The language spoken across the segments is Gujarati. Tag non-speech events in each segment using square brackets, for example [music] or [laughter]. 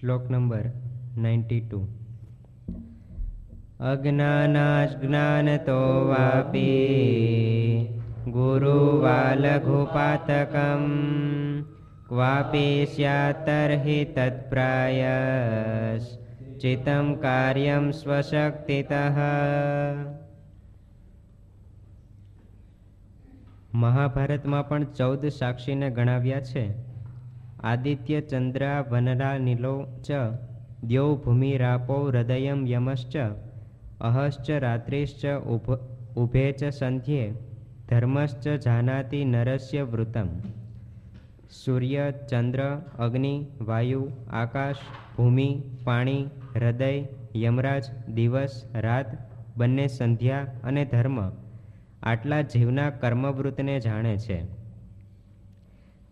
શ્લોક નંબર નાઇન્ટી ટુ. અજ્ઞાનાજ્ઞાનતો વાપી ગુરુવાલઘુપાતકમ ક્વાપી સ્યાતર્હિ તત્પ્રાયસ ચિતમ કાર્યમ સ્વશક્તિતઃ. મહાભારતમાં પણ ચૌદ સાક્ષીને ગણાવ્યા છે. આદિત્ય ચંદ્રા વનરા નીલો ચ દ્યૌ ભૂમિરાપો હૃદયમ યમશ્ચ અહશ્ચ રાત્રિશ્ચ ઉભે ચ સંધ્યે ધર્મશ્ચ જાનાતિ નરસ્ય વૃતમ સૂર્ય ચંદ્ર અગ્નિ વાયુ આકાશ ભૂમિ પાણી હૃદય યમરાજ દિવસ રાત બંને સંધ્યા અને ધર્મ આટલા જીવના કર્મવૃતને જાણે છે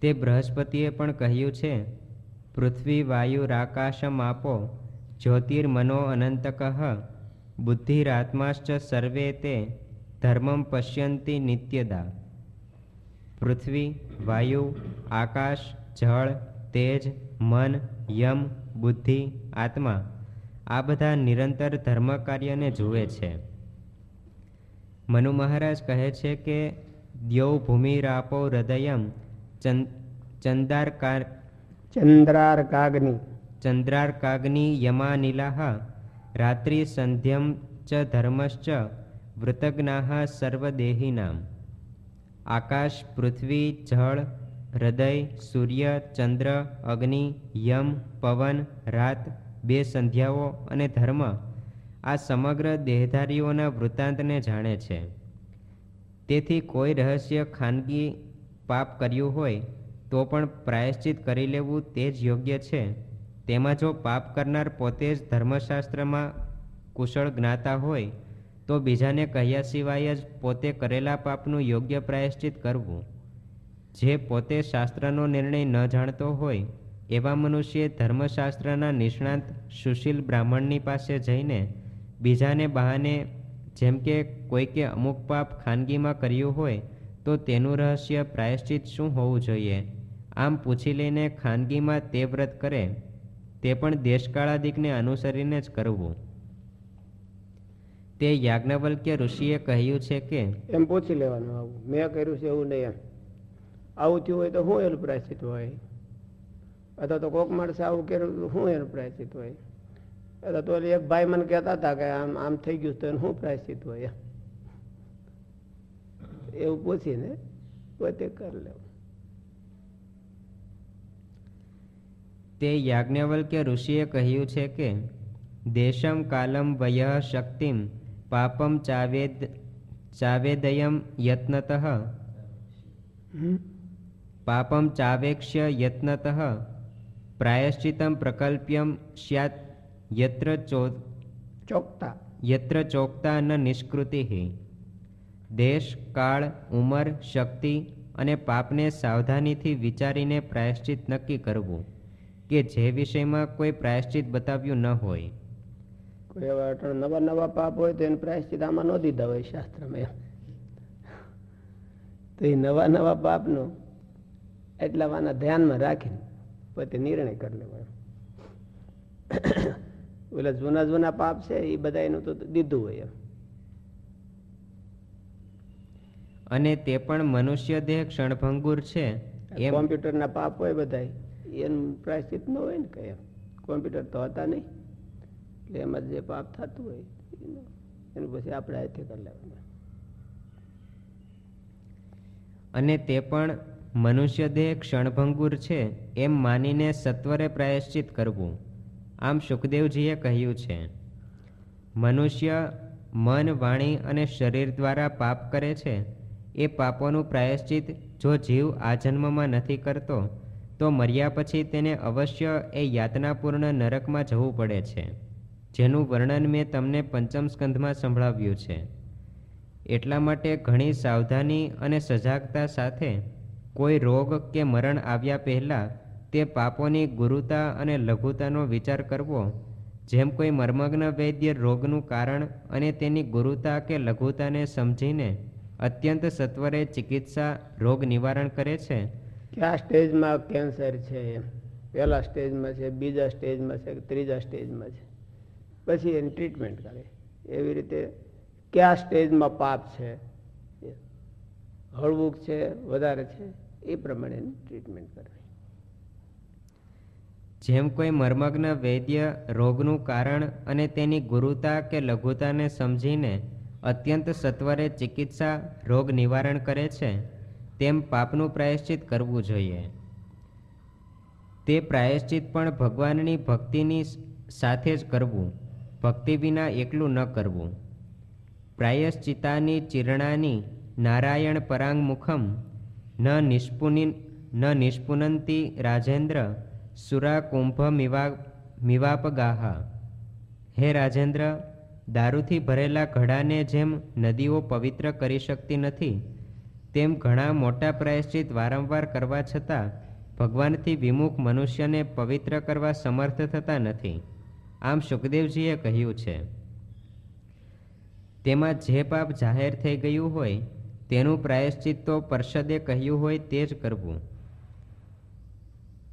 તે બૃહસ્પતિએ પણ કહ્યું છે, પૃથ્વી વાયુ રાકાશમ આપો જ્યોતિર્મનો અનંતક, બુદ્ધિરાત્માશ્ચ સર્વે તે ધર્મમ પશ્યંતી નિત્યદા. પૃથ્વી, વાયુ, આકાશ, જળ, તેજ, મન, યમ, બુદ્ધિ, આત્મા, આ બધા નિરંતર ધર્મ કાર્યને જુએ છે. મનુ મહારાજ કહે છે કે દ્યૌ ભૂમિરાપો હૃદયમ ચંદાર ચંદ્રાર કાગની ચંદ્રાર કાગ્નિ યમાનિલાહ રાત્રિ સંધ્યમ ચ ધર્મશ્ચ વૃતજ્ઞાહ સર્વદેહિનામ. આકાશ પૃથ્વી જળ હૃદય સૂર્ય ચંદ્ર અગ્નિ યમ પવન રાત બે સંધ્યાઓ અને ધર્મ આ સમગ્ર દેહધારીઓના વૃત્તાંતને જાણે છે. તેથી કોઈ રહસ્ય ખાનગી પાપ કર્યું હોય, તો પણ પ્રાયશ્ચિત કરી લેવું તે જ યોગ્ય છે. તેમાં જો પાપ કરનાર પોતે જ ધર્મશાસ્ત્રમાં કુશળ જ્ઞાતા હોય, તો બીજાને કહ્યા સિવાય જ પોતે કરેલા પાપનું યોગ્ય પ્રાયશ્ચિત કરવું. જે પોતે શાસ્ત્રનો નિર્ણય ન જાણતો હોય, એવા મનુષ્યે ધર્મશાસ્ત્રના નિષ્ણાંત સુશીલ બ્રાહ્મણની પાસે જઈને બીજાને બહાને, જેમ કે કોઈકે અમુક પાપ ખાનગીમાં કર્યું હોય તો તેનું રહસ્ય પ્રાયશ્ચિત શું હોવું જોઈએ? આમ પૂછી લઈને ખાનગીમાં તે વ્રત કરે. તે પણ દેશકાળાદિકને અનુસરીને જ કરવું. તે યાજ્ઞવલ્ક્ય ઋષિએ કહ્યું છે કે, એમ પૂછી લેવાનું આવું. મેં કર્યું છે એવું નહીં એમ. આવું થયું હોય તો શું એનું પ્રાયશ્ચિત હોય? અથવા તો કોક માણસે આવું કર્યું શું એનું પ્રાયશ્ચિત હોય? અથવા તો એક ભાઈ મને કહેતા હતા કે આમ આમ થઈ ગયું તો શું પ્રાયશ્ચિત હોય એવું પૂછીને પોતે કરી લેવું. તે યાજ્ઞવલ્ક્ય ઋષિએ કહ્યું છે કે દેશમ કાલમ વય શક્તિમ પાપમ ચાવેદ ચાવેદયમ યત્નત. પાપમ ચાવેક્ષ્ય યત્નત પ્રાયશ્ચિતમ પ્રકલ્પ્યમ સ્યાત યત્ર ચોકતા. યત્ર ચોક્તા ન નિષ્કૃતિ। દેશ, કાળ, ઉંમર, શક્તિ અને પાપને સાવધાનીથી વિચારીને પ્રાયશ્ચિત નક્કી કરવું કે જે વિષયમાં કોઈ પ્રાયશ્ચિત બતાવ્યું ન હોય. કોઈ એવા નવા નવા પાપ હોય તો એને પ્રાયશ્ચિત આમાં ન દીધા હોય શાસ્ત્રમાં તો એ નવા નવા પાપનો એટલા વાના ધ્યાનમાં રાખીને પોતે નિર્ણય કરી લેવાનો ઓલા જૂના જૂના પાપ છે એ બધા એનું તો દીધું હોય એમ. અને તે પણ મનુષ્ય દેહ ક્ષણભંગુર છે. એમ કોમ્પ્યુટરના પાપ હોય બધા એનું પ્રાયશ્ચિત ન હોય ને કઈ કોમ્પ્યુટર તો હતા નહીં. એટલે એમાં જે પાપ થતું હોય એનું પછી આપણે હાથે કરી લેવાનું. અને તે પણ મનુષ્ય દેહ ક્ષણભંગુર છે એમ માનીને સત્વરે પ્રાયશ્ચિત કરવું. આમ સુખદેવજીએ કહ્યું છે મનુષ્ય મન વાણી અને શરીર દ્વારા પાપ કરે છે એ પાપોનું પ્રાયશ્ચિત જો જીવ આ જન્મમાં નથી કરતો, તો મર્યા પછી તેને અવશ્ય એ યાતનાપૂર્ણ નરકમાં જવું પડે છે, જેનું વર્ણન મેં તમને પંચમ સ્કંધમાં સંભળાવ્યું છે. એટલા માટે ઘણી સાવધાની અને સજાગતા સાથે કોઈ રોગ કે મરણ આવ્યા પહેલાં તે પાપોની ગુરુતા અને લઘુતાનો વિચાર કરવો, જેમ કોઈ મર્મગ્ન વૈદ્ય રોગનું કારણ અને તેની ગુરુતા કે લઘુતાને સમજીને અત્યંત સત્વરે ચિકિત્સા રોગ નિવારણ કરે છે? કયા સ્ટેજમાં કેન્સર છે પહેલા સ્ટેજમાં છે બીજા સ્ટેજમાં છે ત્રીજા સ્ટેજમાં છે. પછી એની ટ્રીટમેન્ટ કરે. એવી રીતે કયા સ્ટેજમાં પાપ છે હળવું છે વધારે છે એ પ્રમાણે એની ટ્રીટમેન્ટ કરવી જેમ કોઈ મર્મગ્ન વૈદ્ય રોગનું કારણ અને તેની ગુરુતા કે લઘુતાને સમજીને અત્યંત સત્વરે ચિકિત્સા, રોગ નિવારણ કરે છે, તેમ પાપનું પ્રાયશ્ચિત કરવું જોઈએ. તે પ્રાયશ્ચિત પણ ભગવાનની ભક્તિની સાથે જ કરવું, ભક્તિ વિના એકલું ન કરવું. પ્રાયશ્ચિતાની ચિરણાની નારાયણ પરાંગ મુખમ ન નિષ્પુનિ ન નિષ્પુનંતી રાજેન્દ્ર સુરા કુંભ મિવા મિવાપગાહા. હે રાજેન્દ્ર દારૂથી ભરેલા ઘડાને જેમ નદીઓ પવિત્ર કરી શકતી નથી, તેમ ઘણા મોટા પ્રાયશ્ચિત વારંવાર કરવા છતાં ભગવાનથી વિમુખ મનુષ્યને પવિત્ર કરવા સમર્થ થતા નથી. આમ સુખદેવજીએ કહ્યું છે, તેમાં જે પાપ જાહેર થઈ ગયું હોય, તેનું પ્રાયશ્ચિત તો પર્ષદે કહ્યું હોય તે જ કરવું.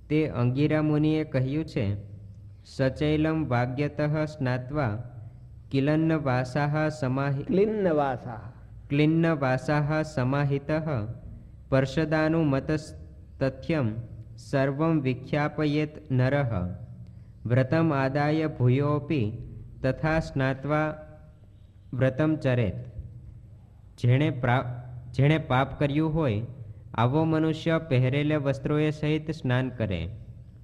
તે અંગીરા મુનિએ કહ્યું છે, સચૈલમ વાગ્યતઃ સ્નાત્વા કિલન્ન વાસાહ સમાહિ ક્લિન્ન વાસા ક્લિન્ન વાસાહ સમાહિતઃ પર્ષદાનુમતસ્તથ્યમ સર્વં વિખ્યાપયેત નરઃ વ્રતમ આદાય ભૂયોપી તથા સ્નાત્વા વ્રતમ ચરેત જેણે જેણે પાપ કર્યું હોય આવો મનુષ્ય પહેરેલા વસ્ત્રોએ સહિત સ્નાન કરે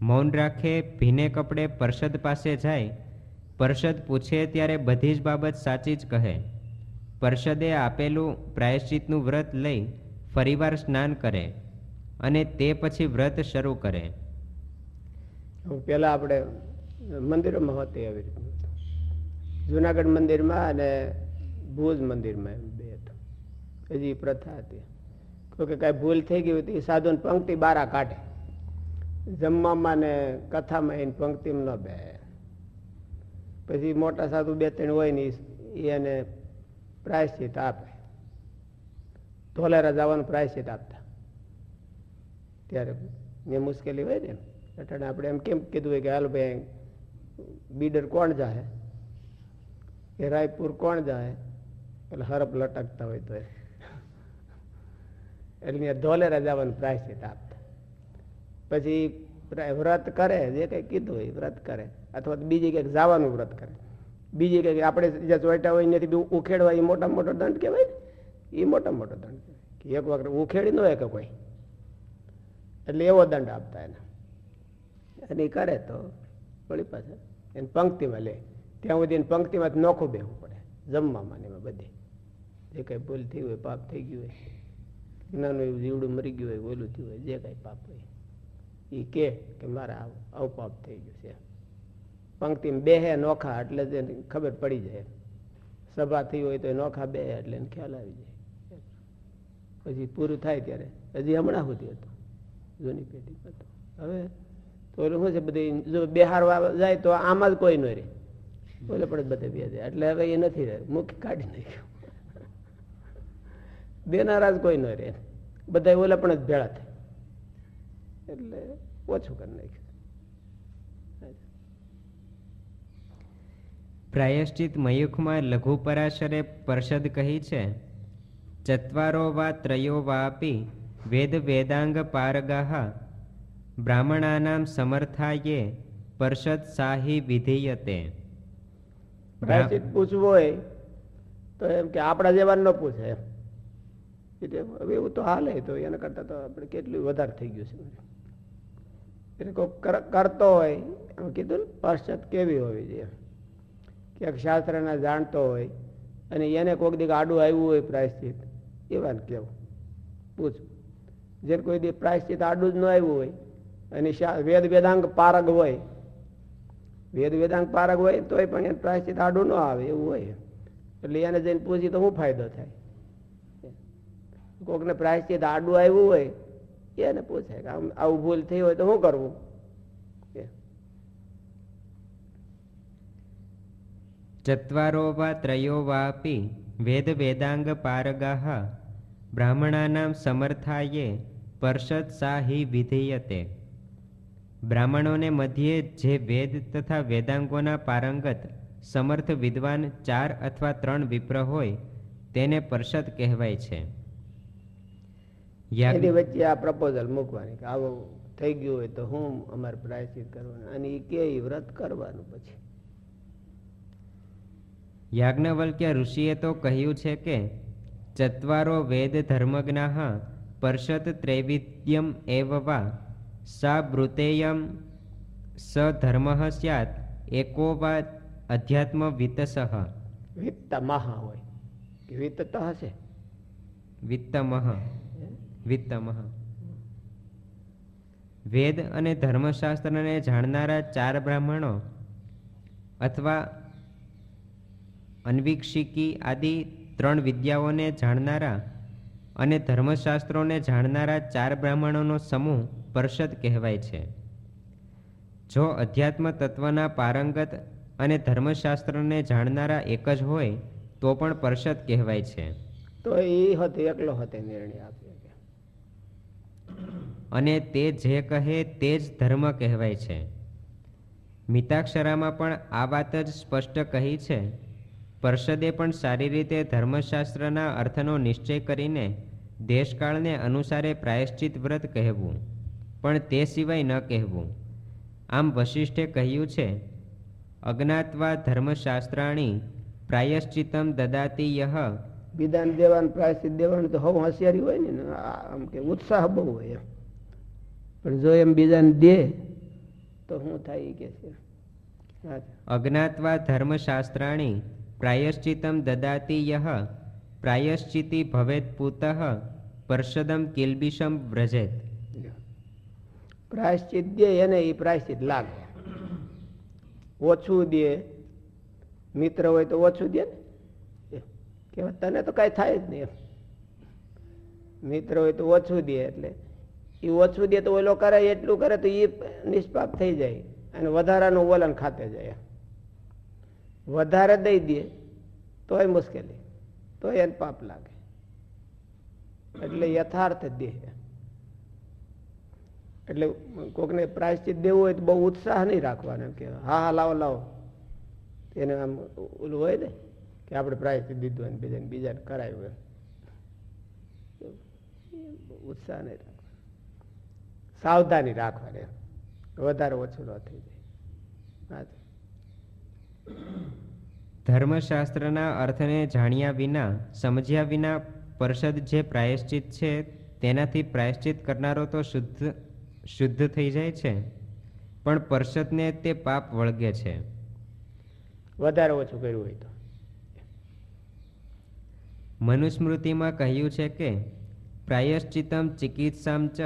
મૌન રાખે ભીને કપડે પરસદ પાસે જાય પરષદ પૂછે ત્યારે બધી જ બાબત સાચી જ કહે. પરષદે આપેલું પ્રાયશ્ચિતનું વ્રત લઈ ફરીવાર સ્નાન કરે અને તે પછી વ્રત શરૂ કરે. પેલા આપણે મંદિરોમાં હોતી આવી જુનાગઢ મંદિરમાં અને ભુજ મંદિરમાં બે હતા. હજી પ્રથા હતી. કોઈ કે કાંઈ ભૂલ થઈ ગઈ હતી સાધુને પંક્તિ બારા કાઢે. જમવામાં ને કથામાં એની પંક્તિમાં ન બે. પછી મોટા સાધુ બે ત્રણ હોય ને એને પ્રાયશ્ચિત આપે. ધોલેરા જવાનું પ્રાયશ્ચિત આપતા. ત્યારે એ મુશ્કેલી હોય ને એટલે આપણે એમ કેમ કીધું હોય કે હાલ ભાઈ, બીડર કોણ જાહે? કે રાયપુર કોણ જાહે? એટલે હરપ લટકતા હોય તો એટલે મેં ધોલેરા જવાનું પ્રાયશ્ચિત આપતા. પછી વ્રત કરે, જે કંઈ કીધું હોય વ્રત કરે. અથવા બીજી ક્યાંક જવાનું વ્રત કરે. બીજી ક્યાંક આપણે જે ચોટા હોય એનાથી બી ઉખેડવા એ મોટા મોટો દંડ કહેવાય એ મોટા મોટો દંડ કહેવાય. એક વખત ઉખેડી ન હોય કે કોઈ. એટલે એવો દંડ આપતા એને. અને એ કરે તો વળી પાછા એને પંક્તિમાં લે. ત્યાં સુધી એને પંક્તિમાં નોખું બેહવું પડે. જમવામાં ને એમાં બધે. જે કાંઈ ભૂલ થઈ હોય, પાપ થઈ ગયું હોય. નાનું જીવડું મરી ગયું હોય, ઓલું થયું હોય, જે કાંઈ પાપ હોય. એ કે મારા આવું પાપ થઈ ગયું છે. પંક્તિમાં બેહે નોખા એટલે ખબર પડી જાય. સભા થઈ હોય તો નોખા બે એટલે ખ્યાલ આવી જાય. પછી પૂરું થાય ત્યારે. હજી હમણાં સુધી હતું. જૂની પેઢી હવે તો શું છે બધી જો બેહારવા જાય તો આમાં જ કોઈ ન રહે. બોલે પણ બધે બે જાય. એટલે હવે એ નથી રહે. મુખ કાઢી નાખ્યું. દેનારા જ કોઈ ન રહે. બધા ઓલા પણ જ ભેળા થાય. એટલે ઓછું કરી નાખ્યું. પ્રાયશ્ચિત મયુખમાં લઘુ પરાશરે પરષદ કહી છે, ચત્વારો વા ત્રયો વાપી વેદ વેદાંગ પારગાહ બ્રાહ્મણાનામ સમર્થાયે પરષદ સાહી વિધીયતે. પ્રાયશ્ચિત પૂછવું હોય તો એમ કે આપણા જેવા ન પૂછે એમ. એટલે હવે એવું તો હાલે તો એના કરતાં તો આપણે કેટલું વધારે થઈ ગયું છે. એટલે કોઈ કરતો હોય, એમ કીધું ને, પરષદ કેવી હોવી જોઈએ? ક્યાંક શાસ્ત્રના જાણતો હોય અને એને કોઈક દીક આડું આવ્યું હોય પ્રાયશ્ચિત, એવાને કહેવું પૂછ. જેને કોઈ દી પ્રાયશ્ચિત આડું જ ન આવ્યું હોય અને વેદ વેદાંગ પારગ હોય, વેદ વેદાંગ પારગ હોય તોય પણ એને પ્રાયશ્ચિત આડું ન આવે, એવું હોય. એટલે એને જઈને પૂછી તો શું ફાયદો થાય? કોકને પ્રાયશ્ચિત આડું આવ્યું હોય, એને પૂછે કે આમ, આવું ભૂલ થઈ હોય તો શું કરવું કે ચત્વારો વા ત્રયો વાપી વેદ વેદાંગ પારગાહ બ્રાહ્મણાનામ સમર્થાયે પરષદ સાહી વિધીયતે બ્રાહ્મણોને મધ્યે જે વેદ તથા વેદાંગોના પારંગત સમર્થ વિદ્વાન ચાર અથવા ત્રણ વિપ્ર હોય તેને પરષદ કહેવાય છે એની વચ્ચે આ પ્રપોઝલ મૂકવાની કે આવું થઈ ગયું હોય તો હું અમારે પ્રાયશ્ચિત કરવાનું. અને એ કે વ્રત કરવાનું પછી. યાજ્ઞવલ્ક્ય ઋષિએ તો કહ્યું છે કે ચત્વારો વેદ ધર્મજ્ઞા પરષત ત્રૈવિધ્યમ એવ વા સા બ્રુતેયમ સ ધર્મ સ્યાત એકો વા અધ્યાત્મ વિતસઃ વિત્તમહ હોય. કે વિત્ત તો હશે વિત્તમહ વિત્તમઃ. વેદ અને ધર્મશાસ્ત્રને જાણનારા ચાર બ્રાહ્મણો અથવા અન્વિક્ષિકી આદિ ત્રણ વિદ્યાઓને જાણનારા અને ધર્મશાસ્ત્રોને જાણનારા ચાર બ્રાહ્મણોનો સમૂહ પરષદ કહેવાય છે. જો અધ્યાત્મ તત્વના પારંગત અને ધર્મશાસ્ત્રને જાણનારા એક જ હોય તો પણ પરષદ કહેવાય છે. તો એ હતો એકલો હતો નિર્ણય આપ્યો અને તે જે કહે તે જ ધર્મ કહેવાય છે. મિતાક્ષરામાં પણ આ વાત જ સ્પષ્ટ કહી છે પરષદે પણ સારી રીતે ધર્મશાસ્ત્રના અર્થનો નિશ્ચય કરીને દેશકાળને અનુસારે પ્રાયશ્ચિત વ્રત કહેવું પણ તે સિવાય ન કહેવું. આમ વશિષ્ઠે કહ્યું છે અજ્ઞાત્વા ધર્મશાસ્ત્રાણી પ્રાયશ્ચિતમ દદાતી યહ. વિધાન દેવાનું પ્રાયશ્ચિત દેવાનું તો હવે હોશિયારી હોય ને આમ કે ઉત્સાહ બહુ હોય એમ. પણ જો એમ બીજાને દે તો શું થાય કે છે. હા. અજ્ઞાત્વા ધર્મશાસ્ત્રાણી પ્રાયશ્ચિતમ દદાતી યહ પ્રાયશ્ચિતિ ભવેત પૂત પરસદમ કિલબિષમ વ્રજેત પ્રાયશ્ચિત દે એને એ પ્રાયશ્ચિત લાગે ઓછું દે મિત્ર હોય તો ઓછું દે ને તને તો કાંઈ થાય જ નહીં મિત્ર હોય તો ઓછું દે એટલે એ ઓછું દે તો ઓલો કરે એટલું કરે તો એ નિષ્પાપ થઈ જાય અને વધારાનું વલણ ખાતે જાય વધારે દઈ દે, તોય મુશ્કેલી, તોય એને પાપ લાગે. એટલે યથાર્થ દે એટલે કોકને પ્રાયશ્ચિત દેવું હોય તો બહુ ઉત્સાહ નહીં રાખવાનો કે હા હા, લાવો લાવો. એને આમ ઓલું હોય ને, કે આપણે પ્રાયશ્ચિત દીધું અને બીજાને બીજાને કરાયું એમ ઉત્સાહ નહીં રાખવાનો. સાવધાની રાખવાની વધારે ઓછું ન થઈ જાય. હા ધર્મશાસ્ત્રના અર્થને જાણ્યા વિના સમજ્યા વિના પરષદ જે પ્રાયશ્ચિત છે તેનાથી પ્રાયશ્ચિત કરનારો તો શુદ્ધ શુદ્ધ થઈ જાય છે. પણ પરષદને તે પાપ વળગે છે. વધારે ઓછું કર્યું હોય તો. મનુસ્મૃતિમાં કહ્યું છે કે પ્રાયશ્ચિતમ ચિકિત્સામ ચ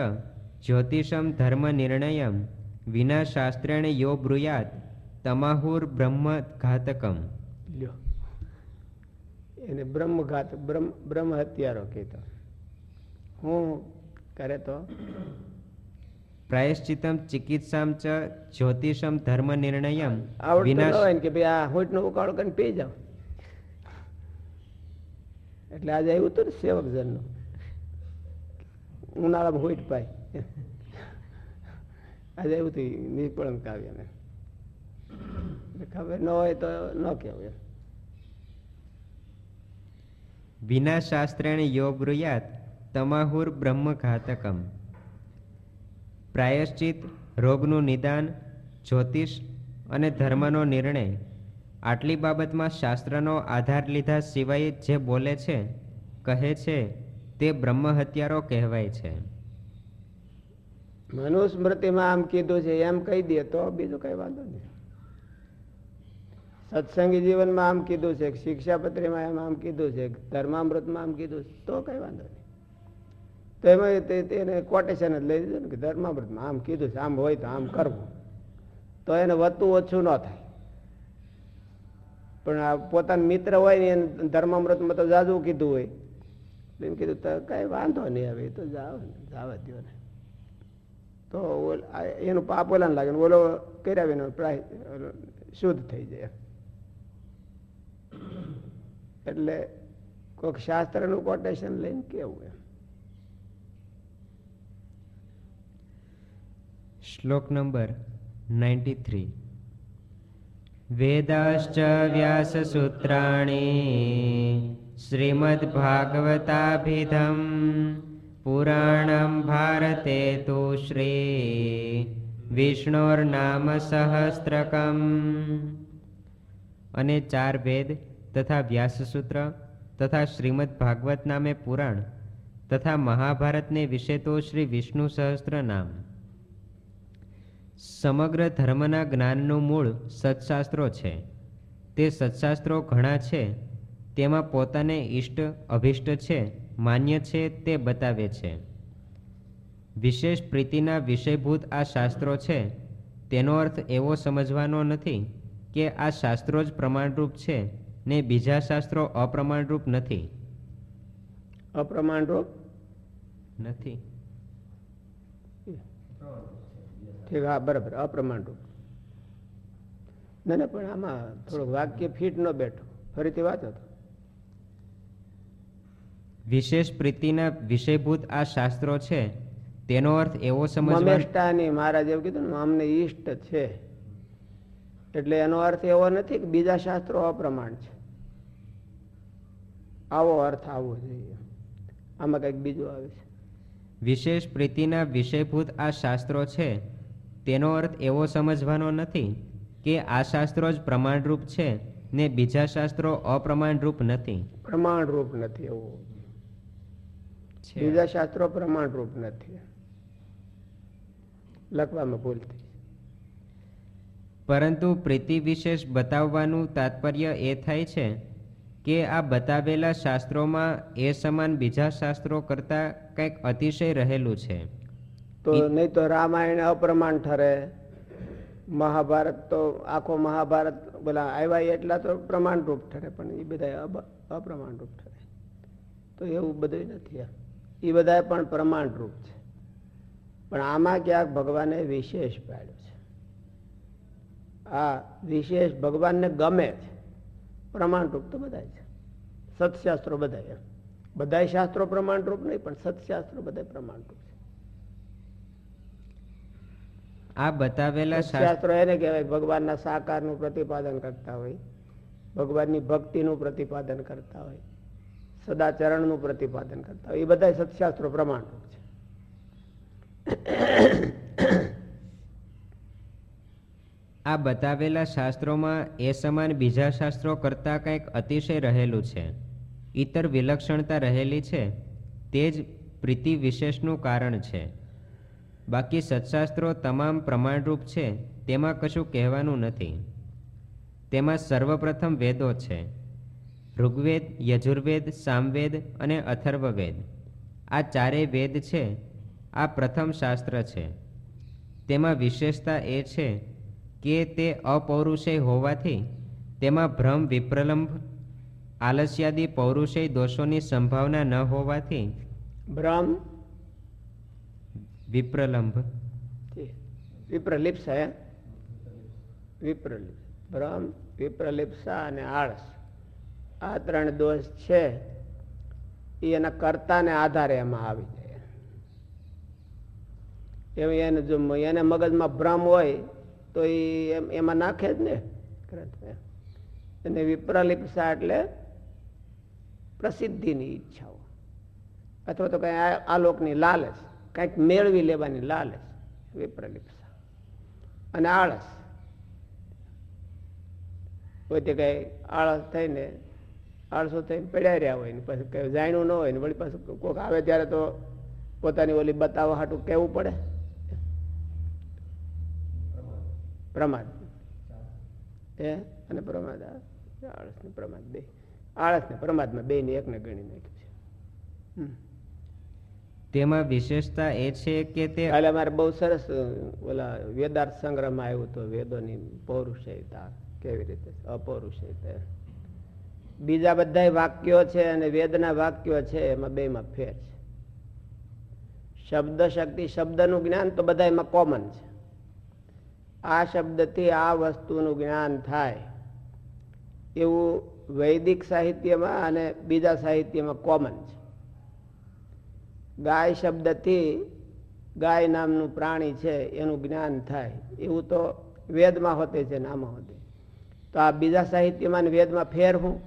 જ્યોતિષમ ધર્મ નિર્ણયમ વિના શાસ્ત્રેણ યો બ્રુયાત તમાહુર બ્રહ્મ ઘાતકમ લ્યો. એને બ્રહ્મઘાત બ્રહ્મ બ્રહ્મ હત્યારો કહેતો. હું કરે તો? પ્રાયશ્ચિતમ ચિકિત્સામ ચ જ્યોતિષમ ધર્મ નિર્ણયમ આવડતું હોય ને કે ભાઈ આ હોઈટ નો ઉકાળો કરીને પી જાવ એટલે આજે આવ્યું હતું ને સેવક જનનું ઉનાળામાં હોઈટ પાય. આજે આવ્યું હતું નિષ્પળમ કાવ્યને. ખબર ન હોય તો ન કહેવું વિના શાસ્ત્રેણ યો બ્રુયાત તમાહુર બ્રહ્મ ઘાતકમ પ્રાયશ્ચિત રોગનું નિદાન જ્યોતિષ અને ધર્મનો નિર્ણય. આટલી બાબતમાં શાસ્ત્રનો આધાર લીધા સિવાય જે બોલે છે કહે છે તે બ્રહ્મ હત્યારો કહેવાય છે. મનુસ્મૃતિમાં આમ કીધું છે એમ કહી દે તો બીજું કઈ વાંધો નહીં. સત્સંગી જીવનમાં આમ કીધું છે, શિક્ષાપત્રીમાં એમ આમ કીધું છે, ધર્મામૃતમાં આમ કીધું છે, તો કઈ વાંધો નહીં. તો એમાં તેને કોટેશન જ લઈ દીધું ને કે ધર્મામૃતમાં આમ કીધું છે, આમ હોય તો આમ કરવું. તો એને વધતું ઓછું ન થાય. પણ આ પોતાના મિત્ર હોય ને એને ધર્મામૃતમાં તો જાજુ કીધું હોય. એમ કીધું, તો કઈ વાંધો નહીં હવે તો જાવ ને જાવા દો ને. તો એનું પાપ ઓલાને લાગે ઓલો કર્યા વિનો શુદ્ધ થઈ જાય એટલે કોઈક શાસ્ત્રનું કોટેશન લઈને કેવું એમ? શ્લોક નંબર નાઇન્ટી થ્રી વેદાશ્ચ વ્યાસસૂત્રાણી શ્રીમદ્ભાગવતાભિધમ પુરાણમ ભારતે તો શ્રી વિષ્ણોર્નામ સહસ્ત્રકમ. અને ચાર વેદ તથા વ્યાસસૂત્ર, તથા શ્રીમદ ભાગવત નામે પુરાણ, તથા મહાભારતને વિશે તો શ્રી વિષ્ણુ સહસ્ત્ર નામ સમગ્ર ધર્મના જ્ઞાનનું મૂળ સત્શાસ્ત્રો છે. તે સત્શાસ્ત્રો ઘણા છે, તેમાં પોતાને ઇષ્ટ અભિષ્ટ છે, માન્ય છે, તે બતાવે છે. વિશેષ પ્રીતિના વિષયભૂત આ શાસ્ત્રો છે, તેનો અર્થ એવો સમજવાનો નથી કે આ શાસ્ત્રો જ પ્રમાણરૂપ છે ને બીજા શાસ્ત્રો અપ્રમાણરૂપ નથી. અપ્રમાણ રૂપ નથી. ઠીક હા બરાબર અપ્રમાણ રૂપ ના ના પણ આમાં થોડું વાક્ય ફીટ ન બેઠો. ફરીથી વાત હતો. વિશેષ પ્રીતિના વિષયભૂત આ શાસ્ત્રો છે તેનો અર્થ એવો સમજવાની મહારાજ એવું કીધું ને અમને ઈષ્ટ છે. એટલે એનો અર્થ એવો નથી કે બીજા શાસ્ત્રો અપ્રમાણ છે. આવો અર્થ આવવો જોઈએ. આમાં કંઈક બીજું આવે છે. વિશેષ પ્રીતિના વિષયભૂત આ શાસ્ત્રો છે. તેનો અર્થ એવો સમજવાનો નથી કે આ શાસ્ત્રો જ પ્રમાણરૂપ છે ને બીજા શાસ્ત્રો અપ્રમાણરૂપ નથી. પ્રમાણરૂપ નથી એવું. છે. બીજા શાસ્ત્રો પ્રમાણરૂપ નથી. લખવામાં ભૂલ થઈ. પરંતુ પ્રીતિ વિશેષ બતાવવાનું તાત્પર્ય એ થાય છે કે આ બતાવેલા શાસ્ત્રોમાં એ સમાન બીજા શાસ્ત્રો કરતાં કંઈક અતિશય રહેલું છે. તો નહીં તો રામાયણ અપ્રમાણ ઠરે. મહાભારત તો આખો મહાભારત બોલા આવ્યા એટલા તો પ્રમાણરૂપ ઠરે પણ એ બધા અપ્રમાણરૂપ ઠરે. તો એવું બધું નથી એ બધા પણ પ્રમાણરૂપ છે. પણ આમાં ક્યાંક ભગવાને વિશેષ પાડ્યો છે. આ વિશેષ ભગવાનને ગમે છે. પ્રમાણરૂપ તો બધા છે. સત્શાસ્ત્રો બધા બધા શાસ્ત્રો પ્રમાણરૂપ નહીં પણ સત્શાસ્ત્રો બધા પ્રમાણરૂપ છે. આ બતાવેલા શાસ્ત્રો શાસ્ત્રો એને કહેવાય ભગવાનના સાકારનું પ્રતિપાદન કરતા હોય. ભગવાનની ભક્તિનું પ્રતિપાદન કરતા હોય. સદાચરણનું પ્રતિપાદન કરતા હોય. એ બધા સત્શાસ્ત્રો પ્રમાણરૂપ છે. આ બતાવેલા શાસ્ત્રોમાં એ સમાન બીજા શાસ્ત્રો કરતાં કંઈક અતિશય રહેલું છે. ઇતર વિલક્ષણતા રહેલી છે, તે જ પ્રીતિ વિશેષનું કારણ છે. બાકી સત્શાસ્ત્રો તમામ પ્રમાણરૂપ છે, તેમાં કશું કહેવાનું નથી. તેમાં સર્વપ્રથમ વેદો છે. ઋગ્વેદ, યજુર્વેદ, સામવેદ અને અથર્વવેદ. આ ચારેય વેદ છે, આ પ્રથમ શાસ્ત્ર છે. તેમાં વિશેષતા એ છે કે તે અપૌરુષેય હોવાથી તેમાં ભ્રમ વિપ્રલંબ આલસ્યાદી પૌરુષેય દોષોની સંભાવના ન હોવાથી ભ્રમ? વિપ્રલંબ વિપ્રલિપ્સ હે? વિપ્રલિપ્સ. ભ્રમ વિપ્રલિપ્સા અને આળસ. આ ત્રણ દોષ છે. એ એના કર્તાને આધારે એમાં આવી જાય. એવું એને જો એને મગજમાં ભ્રમ હોય તો એ એમ- નાખે જ ને? અને વિપ્રલિપ્સા એટલે પ્રસિદ્ધિની ઈચ્છાઓ. અથવા તો કઈ આ- આલોકની લાલચ, કંઈક મેળવી લેવાની લાલચ વિપ્રલિપ્સા અને આળસ. કોઈ તે કઈ આળસ થઈને, આળસો થઈને પડ્યા રહ્યા હોય ને, પછી કઈ જાણ્યું ન હોય ને, વળી પાછું કોઈક આવે ત્યારે તો પોતાની ઓલી બતાવવા હાટું કેવું પડે. પ્રમાદ. એ અને પ્રમાદ આળસ ને પ્રમાદ બે. આળસ ને પ્રમાદમાં બે ને એકને ગણી નાખ્યું છે. તેમાં વિશેષતા એ છે કે તે એટલે અમારે બહુ સરસ ઓલા વેદાર્થ સંગ્રહમાં આવ્યું હતું વેદોની પૌરુષયતા કેવી રીતે અપૌરુષયતા. બીજા બધા વાક્યો છે અને વેદના વાક્યો છે એમાં બેમાં ફેર છે. શબ્દ શક્તિ શબ્દનું જ્ઞાન તો બધામાં કોમન છે. આ શબ્દથી આ વસ્તુનું જ્ઞાન થાય. એવું વૈદિક સાહિત્યમાં અને બીજા સાહિત્યમાં કોમન છે. ગાય શબ્દથી ગાય નામનું પ્રાણી છે, એનું જ્ઞાન થાય. એવું તો વેદમાં હોતે છે, નામાં હોતે. તો આ બીજા સાહિત્યમાં વેદમાં ફેર હું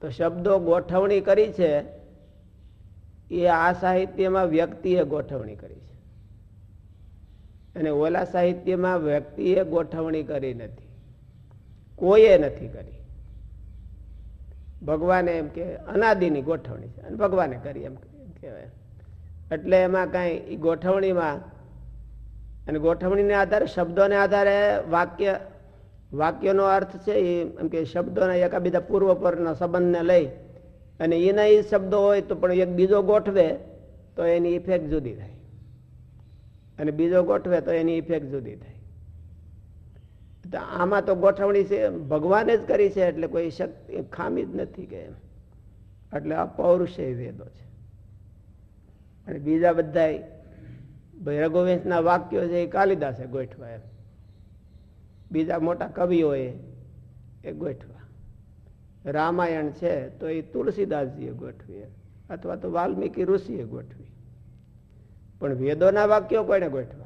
તો શબ્દો ગોઠવણી કરી છે, એ આ સાહિત્યમાં વ્યક્તિએ ગોઠવણી કરી અને ઓલા સાહિત્યમાં વ્યક્તિએ ગોઠવણી કરી નથી. કોઈએ નથી કરી. ભગવાને એમ કે અનાદિની ગોઠવણી છે. અને ભગવાને કરી એમ કહેવાય. એટલે એમાં કાંઈ ગોઠવણીમાં અને ગોઠવણીને આધારે શબ્દોને આધારે વાક્ય, વાક્યનો અર્થ છે એ એમ કે શબ્દોના એકાબીજા પૂર્વ પરના સંબંધને લઈ અને એના એ શબ્દો હોય તો પણ એક બીજો ગોઠવે તો એની ઇફેક્ટ જુદી થાય. અને બીજો ગોઠવે તો એની ઇફેક્ટ જુદી થાય. તો આમાં તો ગોઠવણી છે, ભગવાને જ કરી છે, એટલે કોઈ શક્તિ ખામી જ નથી કે એમ. એટલે પૌરુષે વેદો છે. અને બીજા બધા ભાઈ રઘુવંશના વાક્યો છે એ કાલિદાસે ગોઠવા એમ. બીજા મોટા કવિઓએ એ ગોઠવા. રામાયણ છે તો એ તુલસીદાસજીએ ગોઠવી અથવા તો વાલ્મીકી ઋષિએ ગોઠવી. પણ વેદોના વાક્યો કોઈને ગોઠવા?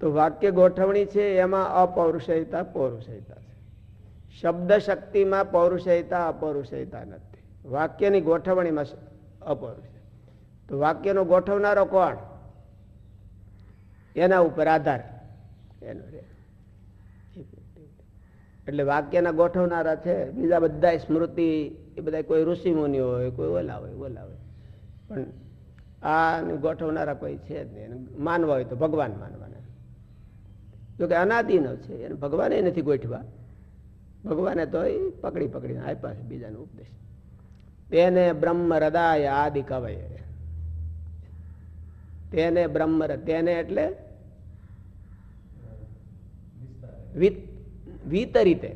તો વાક્ય ગોઠવણી છે, એમાં અપૌરુષયતા, પૌરુષયતા છે. શબ્દ શક્તિમાં પૌરુષયતા, અપૌરુષયતા નથી. વાક્યની ગોઠવણીમાં અપૌરુષ તો વાક્યનો ગોઠવનારો કોણ? એના ઉપર આધાર. એનો રે. એટલે વાક્યના ગોઠવનારા છે, બીજા બધા સ્મૃતિ, એ બધા કોઈ ઋષિ મુનિઓ હોય, કોઈ ઓલા હોય ઓલા હોય. પણ આ ગોઠવનારા કોઈ છે જ નહીં. માનવા હોય તો ભગવાન માનવાના. જોકે અનાદિનો છે, એને ભગવાને નથી ગોઠવા ભગવાને તો એ પકડી પકડીને આપ્યા છે, બીજાનો ઉપદેશ. તેને બ્રહ્મ હૃદય આદિ કવય તેને બ્રહ્મ તેને એટલે વિતરીતે.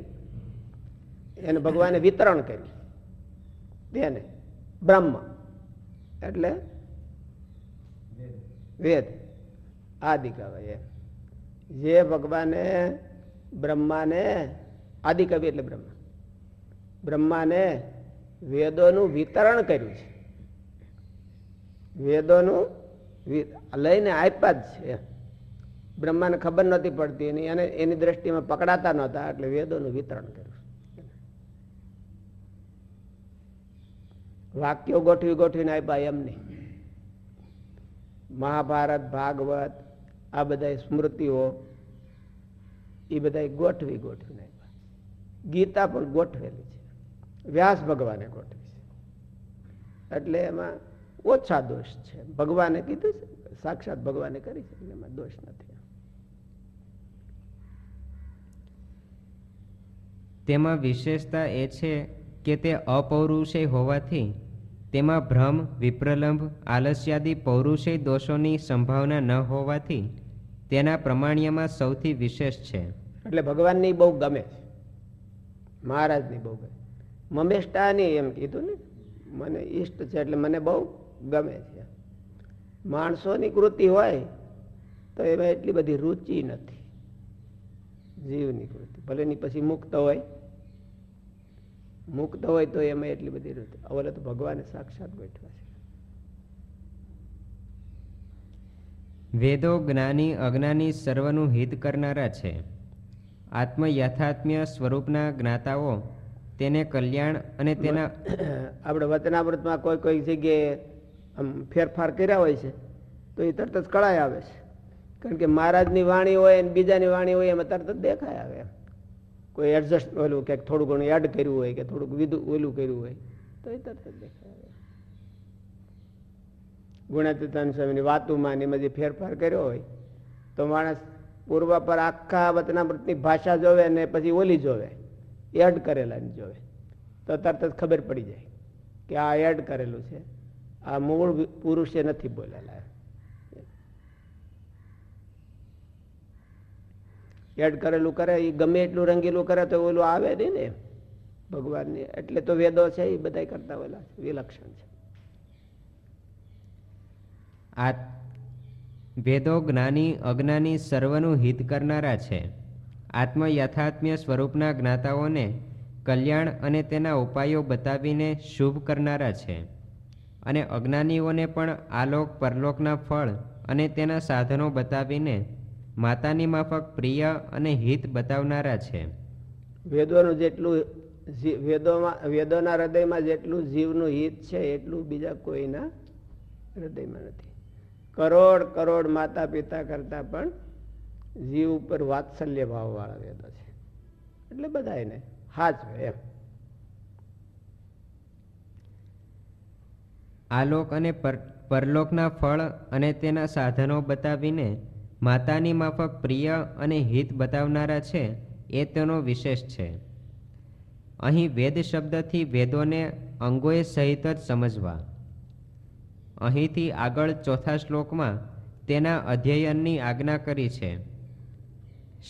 એને ભગવાને વિતરણ કર્યું. તેને બ્રહ્મ એટલે વેદ. આદિ કવય જે ભગવાને બ્રહ્માને, આદિ કવિ એટલે બ્રહ્મા. બ્રહ્માને વેદોનું વિતરણ કર્યું છે. વેદોનું લઈને આપ્યા જ છે. બ્રહ્માને ખબર નહોતી પડતી એની, અને એની દ્રષ્ટિમાં પકડાતા નહોતા, એટલે વેદોનું વિતરણ કર્યું. વાક્યો ગોઠવી ગોઠવીને આપ્યા એમ નહીં મહાભારત, ભાગવત, આ બધા સ્મૃતિઓ એ બધા ગોઠવી ગોઠવી નાખ્યા ગીતા પણ ગોઠવેલી છે. વ્યાસ ભગવાને ગોઠવી છે. એટલે એમાં ઓછા દોષ છે. ભગવાને કીધું છે સાક્ષાત ભગવાને કરી છે એમાં દોષ નથી. તેમાં વિશેષતા એ છે કે તે અપૌરુષે હોવાથી તેમાં ભ્રમ વિપ્રલંબ આલસ્યાદિ પૌરુષેય દોષોની સંભાવના ન હોવાથી તેના પ્રમાણ્યમાં સૌથી વિશેષ છે. એટલે ભગવાનની બહુ ગમે મહારાજની બહુ ગમે મમેષ્ટાની એમ કીધું ને, મને ઈષ્ટ છે એટલે મને બહુ ગમે છે. માણસોની કૃતિ હોય તો એમાં એટલી બધી રુચિ નથી. જીવની કૃતિ ભલે ની પછી મુક્ત હોય. મુક્ત હોય તો એમાં એટલી બધી હવે તો ભગવાને સાક્ષાત ગોઠવા છે. વેદો જ્ઞાની અજ્ઞાની સર્વનું હિત કરનારા છે. આત્મ યથાત્મ્ય સ્વરૂપના જ્ઞાતાઓ તેને કલ્યાણ અને તેના [coughs] આપણે વચનામૃતમાં કોઈ કોઈ જગ્યાએ આમ ફેરફાર કર્યા હોય છે તો એ તરત જ કળાય આવે છે. કારણ કે મહારાજની વાણી હોય અને બીજાની વાણી હોય એમાં તરત જ દેખાય આવે કોઈ એડજસ્ટ ઓલું ક્યાંક થોડું ઘણું એડ કર્યું હોય કે થોડુંક વિધું, ઓલું કર્યું હોય, તો એ તરત જ દેખાય. ગુણાતીતાન સ્વામીની વાતુમાં એમાં જે ફેરફાર કર્યો હોય, તો માણસ પૂર્વ પર આખા વચનામૃતની ભાષા જોવે ને પછી ઓલી જોવે એડ કરેલા જોવે. તો તરત જ ખબર પડી જાય કે આ એડ કરેલું છે. આ મૂળ પુરુષે નથી બોલેલા. એડ કરેલું કરે એ ગમે એટલું રંગીલું કરે તો ઓલું આવે નહીં ને ભગવાનની, એટલે તો વેદો છે એ બધા કરતા ઓલા વિલક્ષણ છે. આ વેદો જ્ઞાની, અજ્ઞાની સર્વનું હિત કરનારા છે. આત્મ યથાત્મ્ય સ્વરૂપના જ્ઞાતાઓને કલ્યાણ અને તેના ઉપાયો બતાવીને શુભ કરનારા છે. અને અજ્ઞાનીઓને પણ આલોક પરલોકના ફળ અને તેના સાધનો બતાવીને માતાની માફક પ્રિય અને હિત બતાવનારા છે. વેદોનું જેટલું વેદોમાં વેદોના હૃદયમાં જેટલું જીવનું હિત છે એટલું બીજા કોઈના હૃદયમાં નથી. કરોડ કરોડ માતા પિતા કરતાં પણ જીવ ઉપર વાત્સલ્ય ભાવવાળા વેદો છે. એટલે બધા એને હાચવે એમ. આલોક અને પર પરલોકના ફળ અને તેના સાધનો બતાવીને માતાની માફક પ્રિય અને હિત બતાવનારા છે, એ તેનો વિશેષ છે. અહીં વેદ શબ્દથી વેદોને અંગોએ સહિત જ સમજવા. અહીંથી આગળ ચોથા શ્લોકમાં તેના અધ્યયનની આજ્ઞા કરી છે.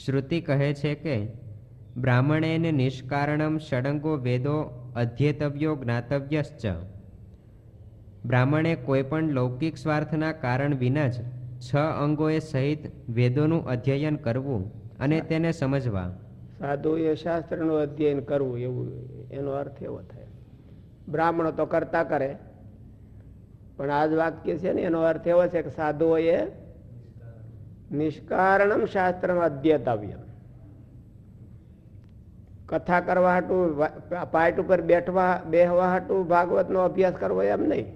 શ્રુતિ કહે છે કે, બ્રાહ્મણેન નિષ્કારણમ ષડંગો વેદો અધ્યેતવ્યો જ્ઞાતવ્યશ્ચ. બ્રાહ્મણે કોઈપણ લૌકિક સ્વાર્થના કારણ વિના જ છ અંગોએ સહિત વેદોનું અધ્યયન કરવું અને તેને સમજવા. સાધુએ શાસ્ત્રનું અધ્યયન કરવું એવું એનો અર્થ એવો થાય. બ્રાહ્મણો તો કરતા કરે પણ આ જ વાક્ય છે ને એનો અર્થ એવો છે કે સાધુઓએ નિષ્કારણમ શાસ્ત્રમ અધ્યતવ્ય કથા કરવા હાટું પાઠ ઉપર બેઠવા બેહવા હાટું ભાગવતનો અભ્યાસ કરવો એમ નહીં.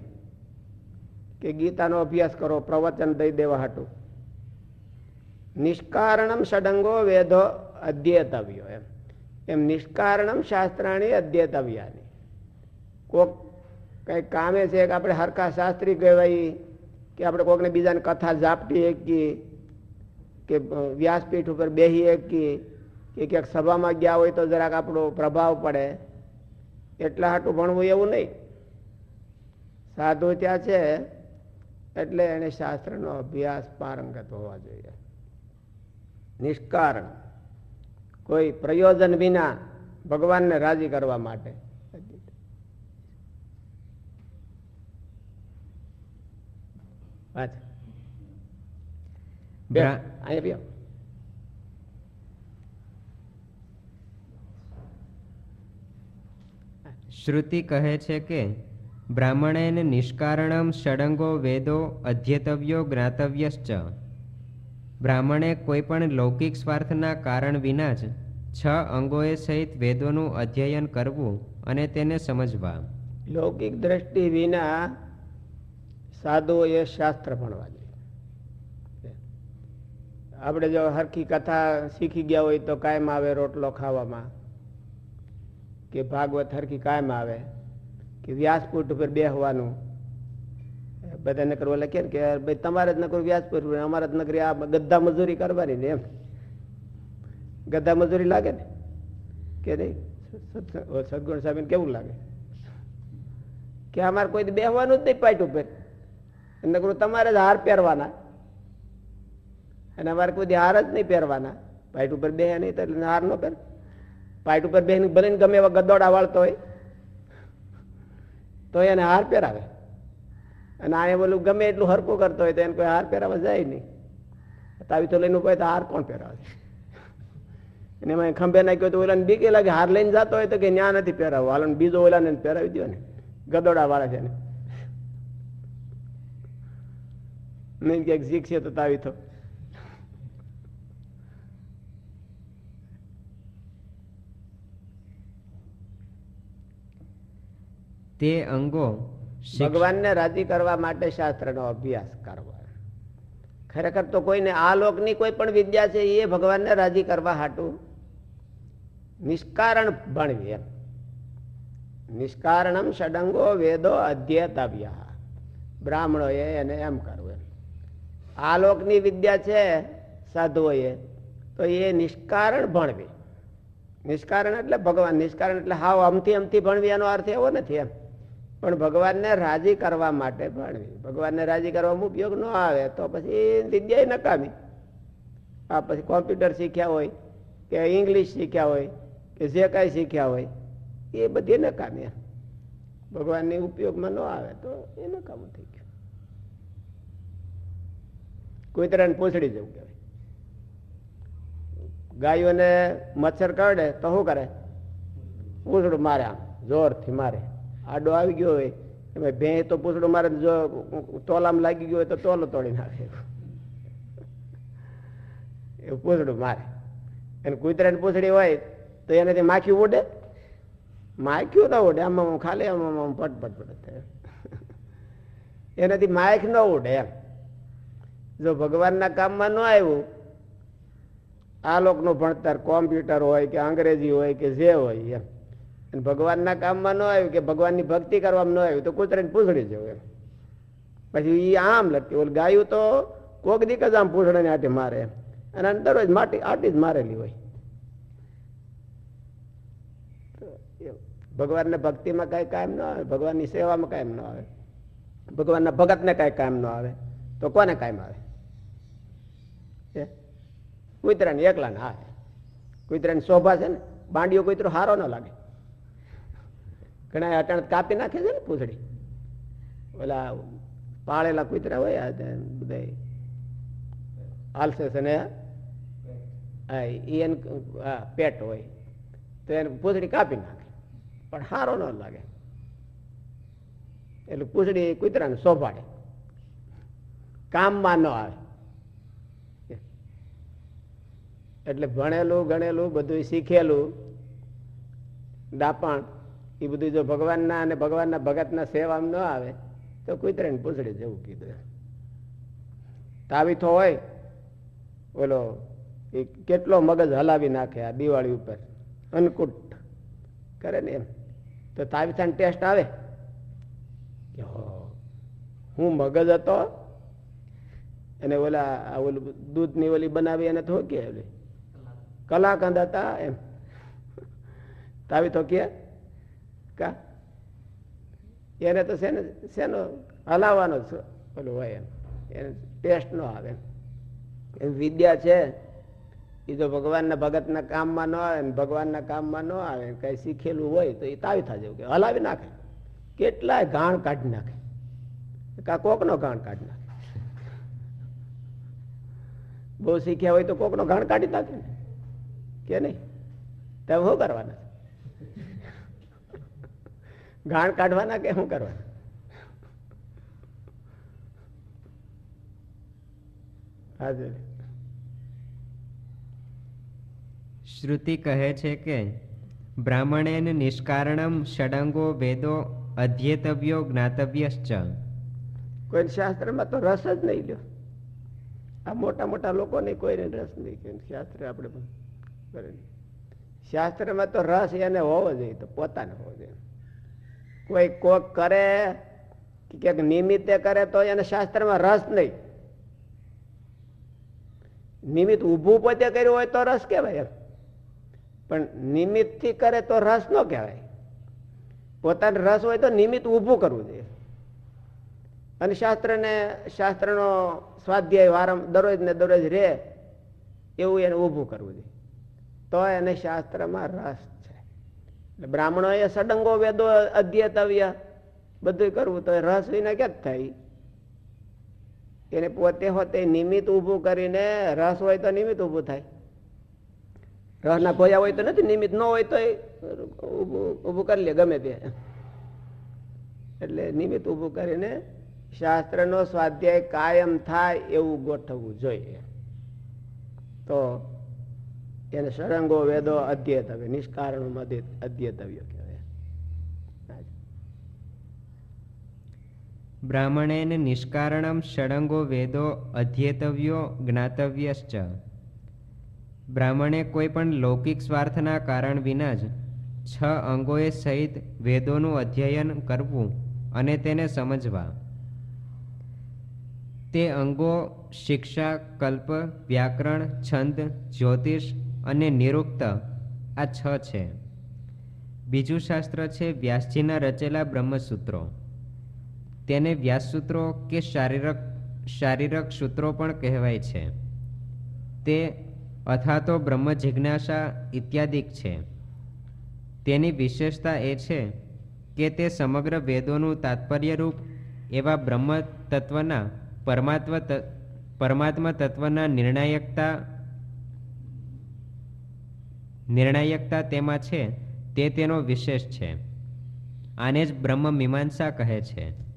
કે ગીતાનો અભ્યાસ કરો, પ્રવચન દઈ દેવા હાટું. નિષ્કારણમ ષડંગો વેદો અધ્યેતવ્યો એમ. એમ નિષ્કારણમ શાસ્ત્રાણી અધ્યેતવ્યાની. કોક કંઈક કામે છે કે આપણે હરખા શાસ્ત્રી કહેવાય, કે આપણે કોકને બીજાને કથા ઝાપટી એકીએ કે વ્યાસપીઠ ઉપર બેહી એકીએ કે ક્યાંક સભામાં ગયા હોય તો જરાક આપણો પ્રભાવ પડે. એટલા હાટું ભણવું એવું નહીં. સાધુ ત્યાં છે એટલે એને શાસ્ત્રનો અભ્યાસ પારંગત હોવા જોઈએ. નિષ્કારણ. કોઈ પ્રયોજન વિના ભગવાનને રાજી કરવા માટે. અહીંયા શ્રુતિ કહે છે કે બ્રાહ્મણેન નિષ્કારણમ ષડંગો વેદો અધ્યેતવ્યો જ્ઞાતવ્યશ્ચ. બ્રાહ્મણે કોઈ પણ લૌકિક સ્વાર્થના કારણ વિના જ છ અંગોએ સહિત વેદોનું અધ્યયન કરવું અને તેને સમજવા. લૌકિક દ્રષ્ટિ વિના સાધુઓએ શાસ્ત્ર ભણવા જોઈએ. આપણે જો હરખી કથા શીખી ગયા હોય તો કાયમ આવે રોટલો ખાવામાં, કે ભાગવત હરખી કાયમ આવે. કે વ્યાસપીઠ ઉપર બેહવાનું. બધા નકરો લખે ને કે ભાઈ તમારે જ નકર વ્યાસપીઠ ઉપર, અમારા જ નકરી આ ગદ્દા મજૂરી કરવાની ને એમ. ગદ્દા મજૂરી લાગે ને? કે નહીં? સદગુણ સાહેબ કેવું લાગે? કે અમારે કોઈ બેહવાનું જ નહીં પાટ ઉપર. નકરું તમારે જ હાર પહેરવાના. અને અમારે કોઈ હાર જ નહીં પહેરવાના. પાઇટ ઉપર બે નહીં તો હાર ન પહેર. પાઇટ ઉપર બેહીને ભલે ગમે એવા ગદોડા વાળતો હોય. તો એને હાર પહેરાવે. અને આ બોલું ગમે એટલું હરકું કરતો હોય તો એને કોઈ હાર પહેરાવા જાય નહીં. તાવી તો લઈને હોય તો હાર કોણ પહેરાવે? અને એમાં ખંભે નાખ્યો તો ઓલાને બીકે લાગે, હાર લઈને જતો હોય તો કે ન્યા નથી પહેરાવો હાલો બીજો ઓલાને પહેરાવી દો ને. ગદોડા વાળા છે ને નહીં ક્યાંક શીખશે તો તાવી તો તે અંગો ભગવાનને રાજી કરવા માટે શાસ્ત્રનો અભ્યાસ કરવો. ખરેખર તો કોઈને આ લોકની કોઈ પણ વિદ્યા છે એ ભગવાનને રાજી કરવા હાટું નિષ્કારણ ભણવી એમ. નિષ્કારણમ ષડંગો વેદો અધ્યેતવ્ય. બ્રાહ્મણોએ એને એમ કરવું એમ. આ લોકની વિદ્યા છે સાધુઓએ, તો એ નિષ્કારણ ભણવી. નિષ્કારણ એટલે ભગવાન, નિષ્કારણ એટલે હાવ અમથી અમથી ભણવી એનો અર્થ એવો નથી એમ. પણ ભગવાનને રાજી કરવા માટે ભણવી. ભગવાનને રાજી કરવામાં ઉપયોગ ન આવે તો પછી વિદ્યા નકામી. આ પછી કોમ્પ્યુટર શીખ્યા હોય કે ઇંગ્લિશ શીખ્યા હોય કે જે કાંઈ શીખ્યા હોય, એ બધી નકામી. ભગવાનની ઉપયોગમાં ન આવે તો એ નકામું થઈ ગયું. કોઈ તરહ પૂછડી જવું કહેવાય. ગાયોને મચ્છર કરડે તો શું કરે? પૂછડું મારે આમ, જોરથી મારે. આડો આવી ગયો હોય. એમાં ભેં તો પૂછડું મારે જો ટોલામાં લાગી ગયું હોય તો તોલો તોડી નાખે. એવું પૂછડું મારે. અને કૂતરાની પૂછડી હોય તો એનાથી માખી ઉડે માખ્યું ના ઉડે આમાં હું ખાલી, આમાં આમ પટ પટ પટ એનાથી માયક ન ઉડે એમ. જો ભગવાનના કામમાં ન આવ્યું આ લોકનું ભણતર કોમ્પ્યુટર હોય કે અંગ્રેજી હોય કે જે હોય એમ. અને ભગવાનના કામમાં ન આવ્યું કે ભગવાનની ભક્તિ કરવામાં ન આવ્યું તો કૂતરાની પૂછડી જવું એમ. પછી એ આમ લટકી, ઓલ ગાયું તો કોક દીક જ આમ પૂછડાને આટે મારે અને દરરોજ માટી, આટી જ મારેલી હોય. ભગવાનને ભક્તિમાં કાંઈ કાયમ ન આવે, ભગવાનની સેવામાં કાયમ ન આવે. ભગવાનના ભગતને કાંઈ કાયમ ન આવે. તો કોને કાયમ આવે હે? કૂતરાને એકલા ને આવે કૂતરાની શોભા છે ને બાંડીઓ કુતરો હારો ન લાગે. ઘણા અટાણ કાપી નાખે છે ને પૂંછડી. ઓલા પાળેલા કૂતરા હોય બધા આલસે ને હા, ઈ એને પેટ હોય. તો એને પૂંછડી કાપી નાખે. પણ હારો ન લાગે. એટલે પૂંછડી કૂતરાને શોભાડે. કામમાં ન આવે. એટલે ભણેલું, ગણેલું બધું શીખેલું. ડાપણ એ બધું જો ભગવાનના અને ભગવાનના ભગતના સેવા ન આવે તો કૂતરાને પૂછડી જેવું કીધું તાવીથો હોય ઓલો એ કેટલો મગજ હલાવી નાખે આ દિવાળી ઉપર અન્નકૂટ કરે ને એમ. તો તાવીથાને ટેસ્ટ આવે? કે હો, મગજ હતો અને ઓલા ઓલું દૂધની ઓલી બનાવી એને તો કે ઓલી કલાકંદ હતા એમ. તાવી તો કે કા? એને તો શેને શેનો હલાવવાનો પેલું હોય એમ. એને ટેસ્ટ ન આવે વિદ્યા છે. એ જો ભગવાનના ભગતના કામમાં ન આવે ને ભગવાનના કામમાં ન આવે. કઈ શીખેલું હોય તો એ તાવી થાય જેવું કે હલાવી નાખે. કેટલાય ગાણ કાઢી નાખે. કા કોકનો ગાણ કાઢી નાખે. બહુ શીખ્યા હોય તો કોકનો ગાણ કાઢી નાખે ને? કે નહીં? તમે શું કરવાના? ગાણ કાઢવાના કે શું કરવાના? હાજર. શ્રુતિ કહે છે કે બ્રાહ્મણેન નિષ્કારણમ ષડંગો વેદો અધ્યેતવ્યો જ્ઞાતવ્યશ્ચ. કોઈ શાસ્ત્રમાં તો રસ જ નહીં લ્યો. આ મોટા મોટા લોકોને કોઈને રસ નહીં કે શાસ્ત્ર આપણે પણ કરે શાસ્ત્રમાં તો રસ એને હોવો જોઈએ તો પોતાને હોવો જોઈએ. કોઈ કોક કરે, કે ક્યાંક નિમિત્તે કરે, તો એને શાસ્ત્રમાં રસ નહીં. નિમિત્ત ઊભું પોતે કર્યું હોય તો રસ કહેવાય પણ નિમિત્તથી કરે તો રસ ન કહેવાય. પોતાને રસ હોય તો નિમિત્ત ઊભું કરવું જોઈએ. અને શાસ્ત્રને, શાસ્ત્રનો સ્વાધ્યાય વારમ દરરોજ ને દરરોજ રે એવું એને ઊભું કરવું જોઈએ. તો એને શાસ્ત્રમાં રસ છે. એટલે બ્રાહ્મણોએ સડંગો વેદો અધ્યતવ્ય. બધું કરવું તો રસ વિના ક્યાં થાય? એને પોતે હોતે નિમિત્ત ઊભું કરીને રસ હોય તો નિમિત્ત ઊભું થાય. રસના ભોયા હોય તો નથી, નિમિત્ત ન હોય તો ઊભું કરી લે ગમે તે. એટલે નિમિત્ત ઊભું કરીને શાસ્ત્રનો સ્વાધ્યાય કાયમ થાય એવું ગોઠવવું જોઈએ. તો એને સળંગો વેદો અધ્યેતવ્ય નિષ્કારણ અધ્યેતવ્ય કહેવાય. બ્રાહ્મણેન નિષ્કારણમ ષડંગો, વેદો અધ્યેતવ્યો જ્ઞાતવ્યશ્ચ. બ્રાહ્મણે કોઈ પણ લૌકિક સ્વાર્થના કારણ વિના જ છ અંગોએ સહિત વેદોનું અધ્યયન કરવું અને તેને સમજવા. તે અંગો શિક્ષા, કલ્પ, વ્યાકરણ, છંદ, જ્યોતિષ અને નિરુક્ત. આ છ છે. બીજું શાસ્ત્ર છે વ્યાસજીના રચેલા બ્રહ્મસૂત્રો. તેને વ્યાસસૂત્રો કે શારીરક શારીરક સૂત્રો પણ કહેવાય છે. તે અથવા તો બ્રહ્મ જિજ્ઞાસા ઇત્યાદિક છે. તેની વિશેષતા એ છે કે તે સમગ્ર વેદોનું તાત્પર્યરૂપ એવા બ્રહ્મ તત્વના પરમાત્મ પરમાત્મા તત્વના નિર્ણાયકતા નિર્ણાયકતા તેમાં છે, તે તેનો વિશેષ છે. આને જ બ્રહ્મ મીમાંસા કહે છે.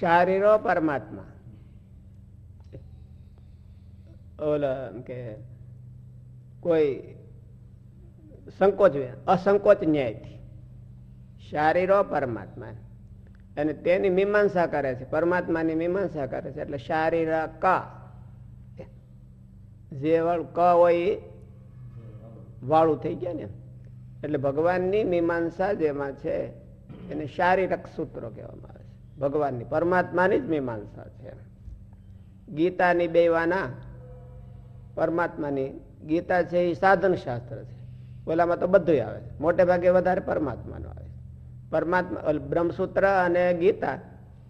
શારીરો પરમાત્મા. ઓલા કે કોઈ સંકોચ અસંકોચ ન્યાયથી. શારીરો પરમાત્મા. અને તેની મીમાંસા કરે છે. પરમાત્માની મીમાંસા કરે છે. એટલે શારીરા ક જે વાળું ક હોય એ વાળું થઈ ગયા ને. એટલે ભગવાનની મીમાંસા જેમાં છે, એને શારીરક સૂત્રો કહેવામાં આવે છે. ભગવાનની પરમાત્માની જ મીમાંસા છે. ગીતાની બેવાના પરમાત્માની, ગીતા છે એ સાધન શાસ્ત્ર છે. ઓલામાં તો બધું આવે છે. મોટે ભાગે વધારે પરમાત્માનો આવે છે. પરમાત્મા બ્રહ્મસૂત્ર અને ગીતા,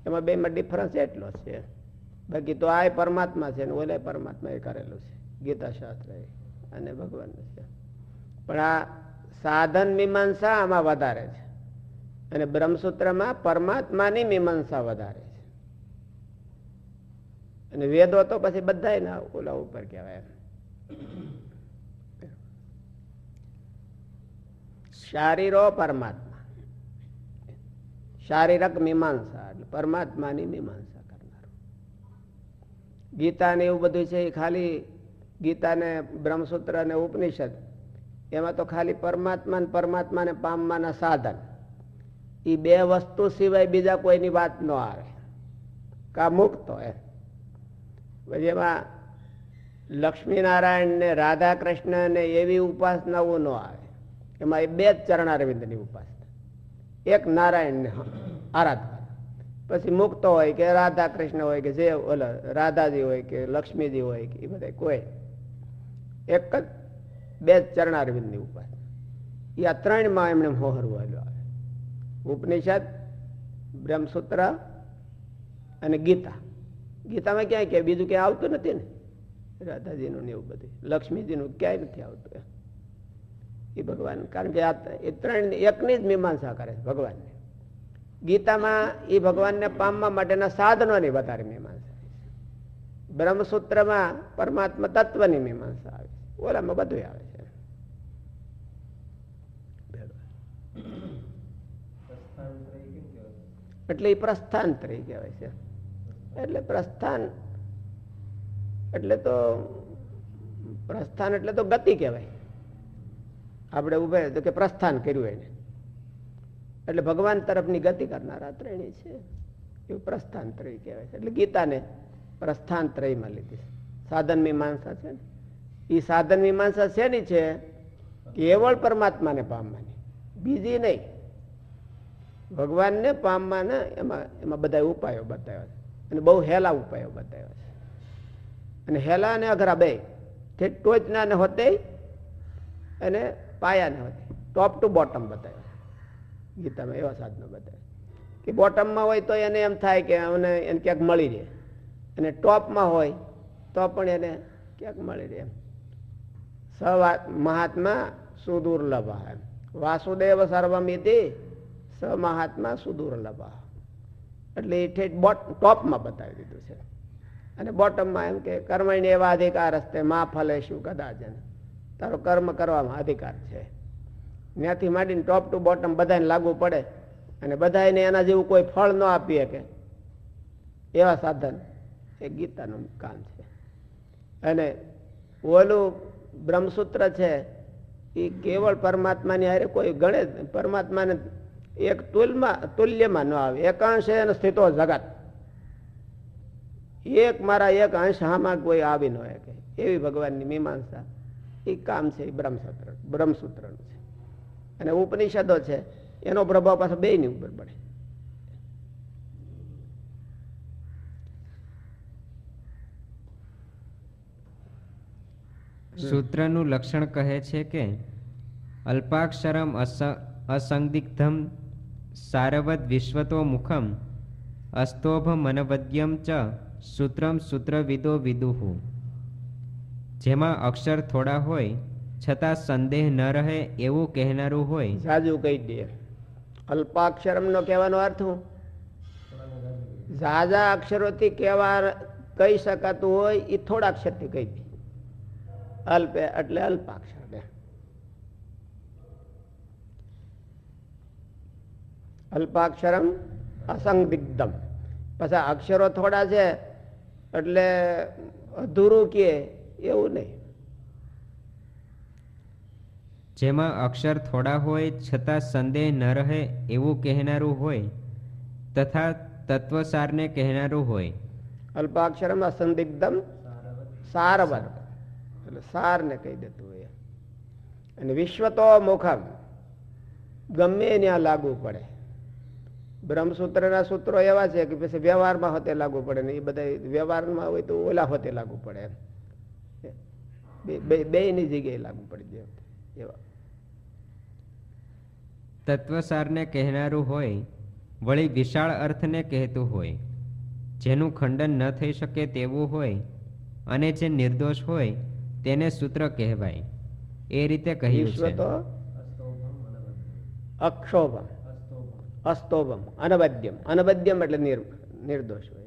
એમાં બેમાં ડિફરન્સ એટલો છે. બાકી તો આ પરમાત્મા છે ને ઓલે પરમાત્મા એ કરેલું છે. ગીતા શાસ્ત્ર એ અને ભગવાન પણ આ સાધન મીમાંસા આમાં વધારે છે. અને બ્રહ્મસૂત્રમાં પરમાત્માની મીમાંસા વધારે છે. અને વેદો તો પછી બધા ઓલા ઉપર કહેવાય શારીરો પરમાત્મા. શારીરક મીમાંસા એટલે પરમાત્માની મીમાંસા કરનાર. ગીતા ને એવું બધું છે એ ખાલી ગીતા ને બ્રહ્મસૂત્ર ને ઉપનિષદ, એમાં તો ખાલી પરમાત્મા ને પરમાત્માને પામવાના સાધન. એ બે વસ્તુ સિવાય બીજા કોઈની વાત ન આવે. કા મુક્ત હોય. પછી એમાં લક્ષ્મીનારાયણ ને રાધા કૃષ્ણ ને એવી ઉપાસનાઓ ન આવે. એમાં એ બે જ ચરણારવિંદની ઉપાસના. એક નારાયણ ને આરાધના પછી મુક્ત હોય કે રાધા કૃષ્ણ હોય કે જે ઓલા રાધાજી હોય કે લક્ષ્મીજી હોય કે એ બધા કોઈ. એક જ, બે ચરણારવિંદની ઉપાય એ આ ત્રણમાં એમણે મોહરવું આવે. ઉપનિષદ, બ્રહ્મસૂત્ર અને ગીતા. ગીતામાં ક્યાંય કે બીજું ક્યાંય આવતું નથી ને? રાધાજીનું ને એવું બધું. લક્ષ્મીજીનું ક્યાંય નથી આવતું એ ભગવાન, કારણ કે આ એ ત્રણ, એકની જ મીમાંસા કરે છે ભગવાનને. ગીતામાં એ ભગવાનને પામવા માટેના સાધનોની વધારે મીમાંસા. બ્રહ્મસૂત્રમાં પરમાત્મા તત્વની મીમાંસા ઓલામાં બધું આવે છે એટલે એ પ્રસ્થાંતરી કહેવાય છે. એટલે પ્રસ્થાન, એટલે તો પ્રસ્થાન એટલે તો ગતિ કહેવાય. આપણે ઉભે તો કે પ્રસ્થાન કર્યું એને. એટલે ભગવાન તરફની ગતિ કરનારા ત્રણેય છે. એવું પ્રસ્થાંતરી કહેવાય છે. એટલે ગીતાને પ્રસ્થાન ત્રયમાં લીધી છે. સાધન મીમાંસા છે ને? એ સાધન મીમાંસા શેની છે? કેવળ પરમાત્માને પામવાની. બીજી નહીં. ભગવાનને પામવાના એમાં એમાં બધા ઉપાયો બતાવ્યા છે. અને બહુ હેલા ઉપાયો બતાવ્યા છે. અને હેલા અને અઘરા બે. તે ટોચના ને હોતે અને પાયાને હોતે. ટોપ ટુ બોટમ બતાવ્યા ગીતામાં એવા સાધનો બતાવ્યા કે બોટમમાં હોય તો એને એમ થાય કે અમને એને ક્યાંક મળી રહે. અને ટોપમાં હોય તો પણ એને ક્યાંક મળી રહે એમ. સવા મહાત્મા સુદુર્લભ વાસુદેવ સર્વમિતિ સ મહાત્મા સુદુર્લભ એટલે એ ઠેઠ બોટ ટોપમાં બતાવી દીધું છે. અને બોટમમાં એમ કે કર્મણી એવા અધિકાર હસ્તે મા ફલે શું કદાચ તારો કર્મ કરવામાં અધિકાર છે. ત્યાંથી માંડીને ટોપ ટુ બોટમ બધાને લાગુ પડે. અને બધાને એના જેવું કોઈ ફળ ન આપી શકે. એવા સાધન એ ગીતાનું કામ છે. અને ઓલું બ્રહ્મસૂત્ર છે, એ કેવળ પરમાત્માની હારે કોઈ ગણે પરમાત્માને એક તુલમાં, તુલ્યમાં ન આવે. એકાંશ એને સ્થિતો જગત. એક મારા એક અંશ હામાં કોઈ આવી ન શકે. એવી ભગવાનની મીમાંસા. એ કામ છે, એ બ્રહ્મસૂત્ર, બ્રહ્મસૂત્રનું છે. અને ઉપનિષદો છે, એનો પ્રભાવ પાછો બે ની ઉપર પડે. સૂત્રનું લક્ષણ કહે છે કે અલ્પાક્ષરમ અસંદિગ્ધમ સારવદ વિશ્વતો મુખમ અસ્તોભ મનવદ્યમ ચ સૂત્રમ સૂત્રવિદો વિદુહુ. જેમાં અક્ષર થોડા હોય છતાં સંદેહ ન રહે એવું કહેનારું હોય. જાજુ કહી દે. અલ્પાક્ષરમ નો કહેવાનો અર્થ હું ઝાઝા અક્ષરોથી કહેવા કહી શકાતું હોય એ થોડા અક્ષરથી કહી દે. અલ્પ એટલે અલ્પાક્ષર અલ્પાક્ષરમ અસંદિગ્ધમ. પાછા અક્ષરો થોડા છે એટલે અધૂરું કે એવું નહીં. જેમાં અક્ષર થોડા હોય છતાં સંદેહ ન રહે એવું કહેનારું હોય તથા તત્વસારને કહેનારું હોય. અલ્પાક્ષરમ અસંદિગ્ધમ સારવર એટલે સારને કહી દેતું હોય અને વિશ્વ તો મુખમ ગમે ત્યાં લાગુ પડે. બ્રહ્મસૂત્રના સૂત્રો એવા છે કે પછી વ્યવહારમાં હોતે લાગુ પડે ને એ બધા વ્યવહારમાં હોય તો ઓલા હોતે લાગુ પડે બે- બે બેયની જગ્યાએ લાગુ પડી જાય એવા. તત્વસારને કહેનારું હોય, વળી વિશાળ અર્થને કહેતું હોય, જેનું ખંડન ન થઈ શકે તેવું હોય, અને જે નિર્દોષ હોય તેને સૂત્ર કહેવાય. એ રીતે કહ્યું છે. તો અક્ષોભમ. અસ્તોભમ. અનવદ્યમ અનવદ્યમ એટલે નિર્દોષ હોય.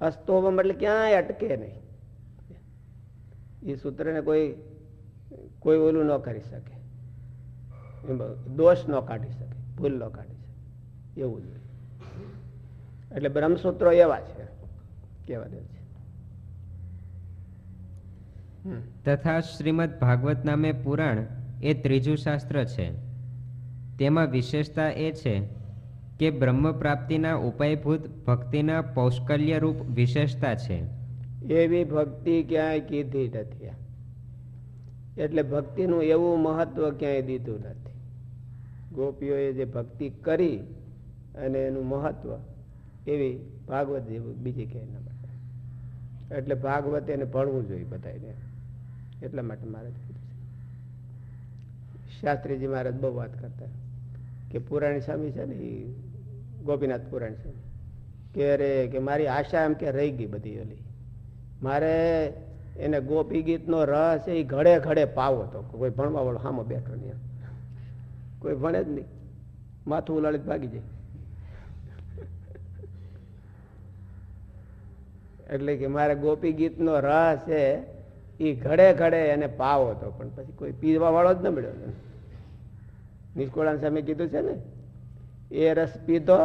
અસ્તોભમ એટલે ક્યાંય અટકે નહીં. એ સૂત્રને કોઈ કોઈ ઓલું ન કરી શકે. દોષ ન કાઢી શકે. ભૂલ ન કાઢી શકે. એવું જ એટલે બ્રહ્મસૂત્રો એવા છે. કેવા દે છે. તથા શ્રીમદ ભાગવત નામે પુરાણ એ ત્રીજું શાસ્ત્ર છે. તેમાં વિશેષતા એ છે કે બ્રહ્મ પ્રાપ્તિના ઉપાયભૂત ભક્તિના પૌષ્કલ્યરૂપ વિશેષતા છે. એવી ભક્તિ ક્યાંય કીધી નથી. એટલે ભક્તિનું એવું મહત્વ ક્યાંય દીધું નથી. ગોપીઓએ જે ભક્તિ કરી અને એનું મહત્વ એવી ભાગવત જેવું બીજી ક્યાંય ન એટલે ભાગવત એને ભણવું જોઈએ બધાને એટલા માટે મારે કીધું શાસ્ત્રીજી મહારાજ બહુ વાત કરતા કે પુરાણી સ્વામી છે ને ગોપીનાથ પુરાણી સ્વામી. કે અરે કે મારી આશા એમ કે રહી ગઈ બધી ઓલી. મારે એને ગોપી ગીતનો રસ એ ઘડે ઘડે પાવો તો કોઈ ભણવા વાળો હામો બેઠો નહીં. કોઈ ભણે જ નહીં. માથું ઉલાળી ભાગી જાય. એટલે કે મારે ગોપી ગીતનો રસ છે એ ઘડે ઘડે એને પાવો હતો. પણ પછી કોઈ પીવા વાળો જ ન મળ્યો. નિષ્કુળાન સામે કીધું છે ને એ રસ પીધો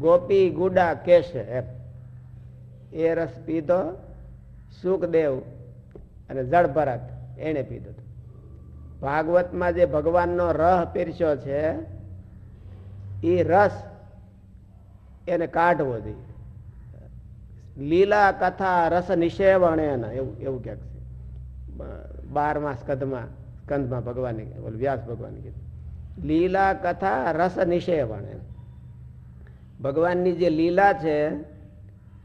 ગોપી. ગુડા કેશે એમ. એ રસ પીધો સુખદેવ અને જળભરત એને પીધો. ભાગવતમાં જે ભગવાનનો રહ પીરસ્યો છે એ રસ એને કાઢવો જોઈએ. લીલા કથા રસ નિષેવણે એવું એવું ક્યાંક છે. બારમા સ્કંદમાં સ્કંદમાં ભગવાને વ્યાસ ભગવાને કીધું. લીલા કથા રસ નિષેવણે ભગવાનની જે લીલા છે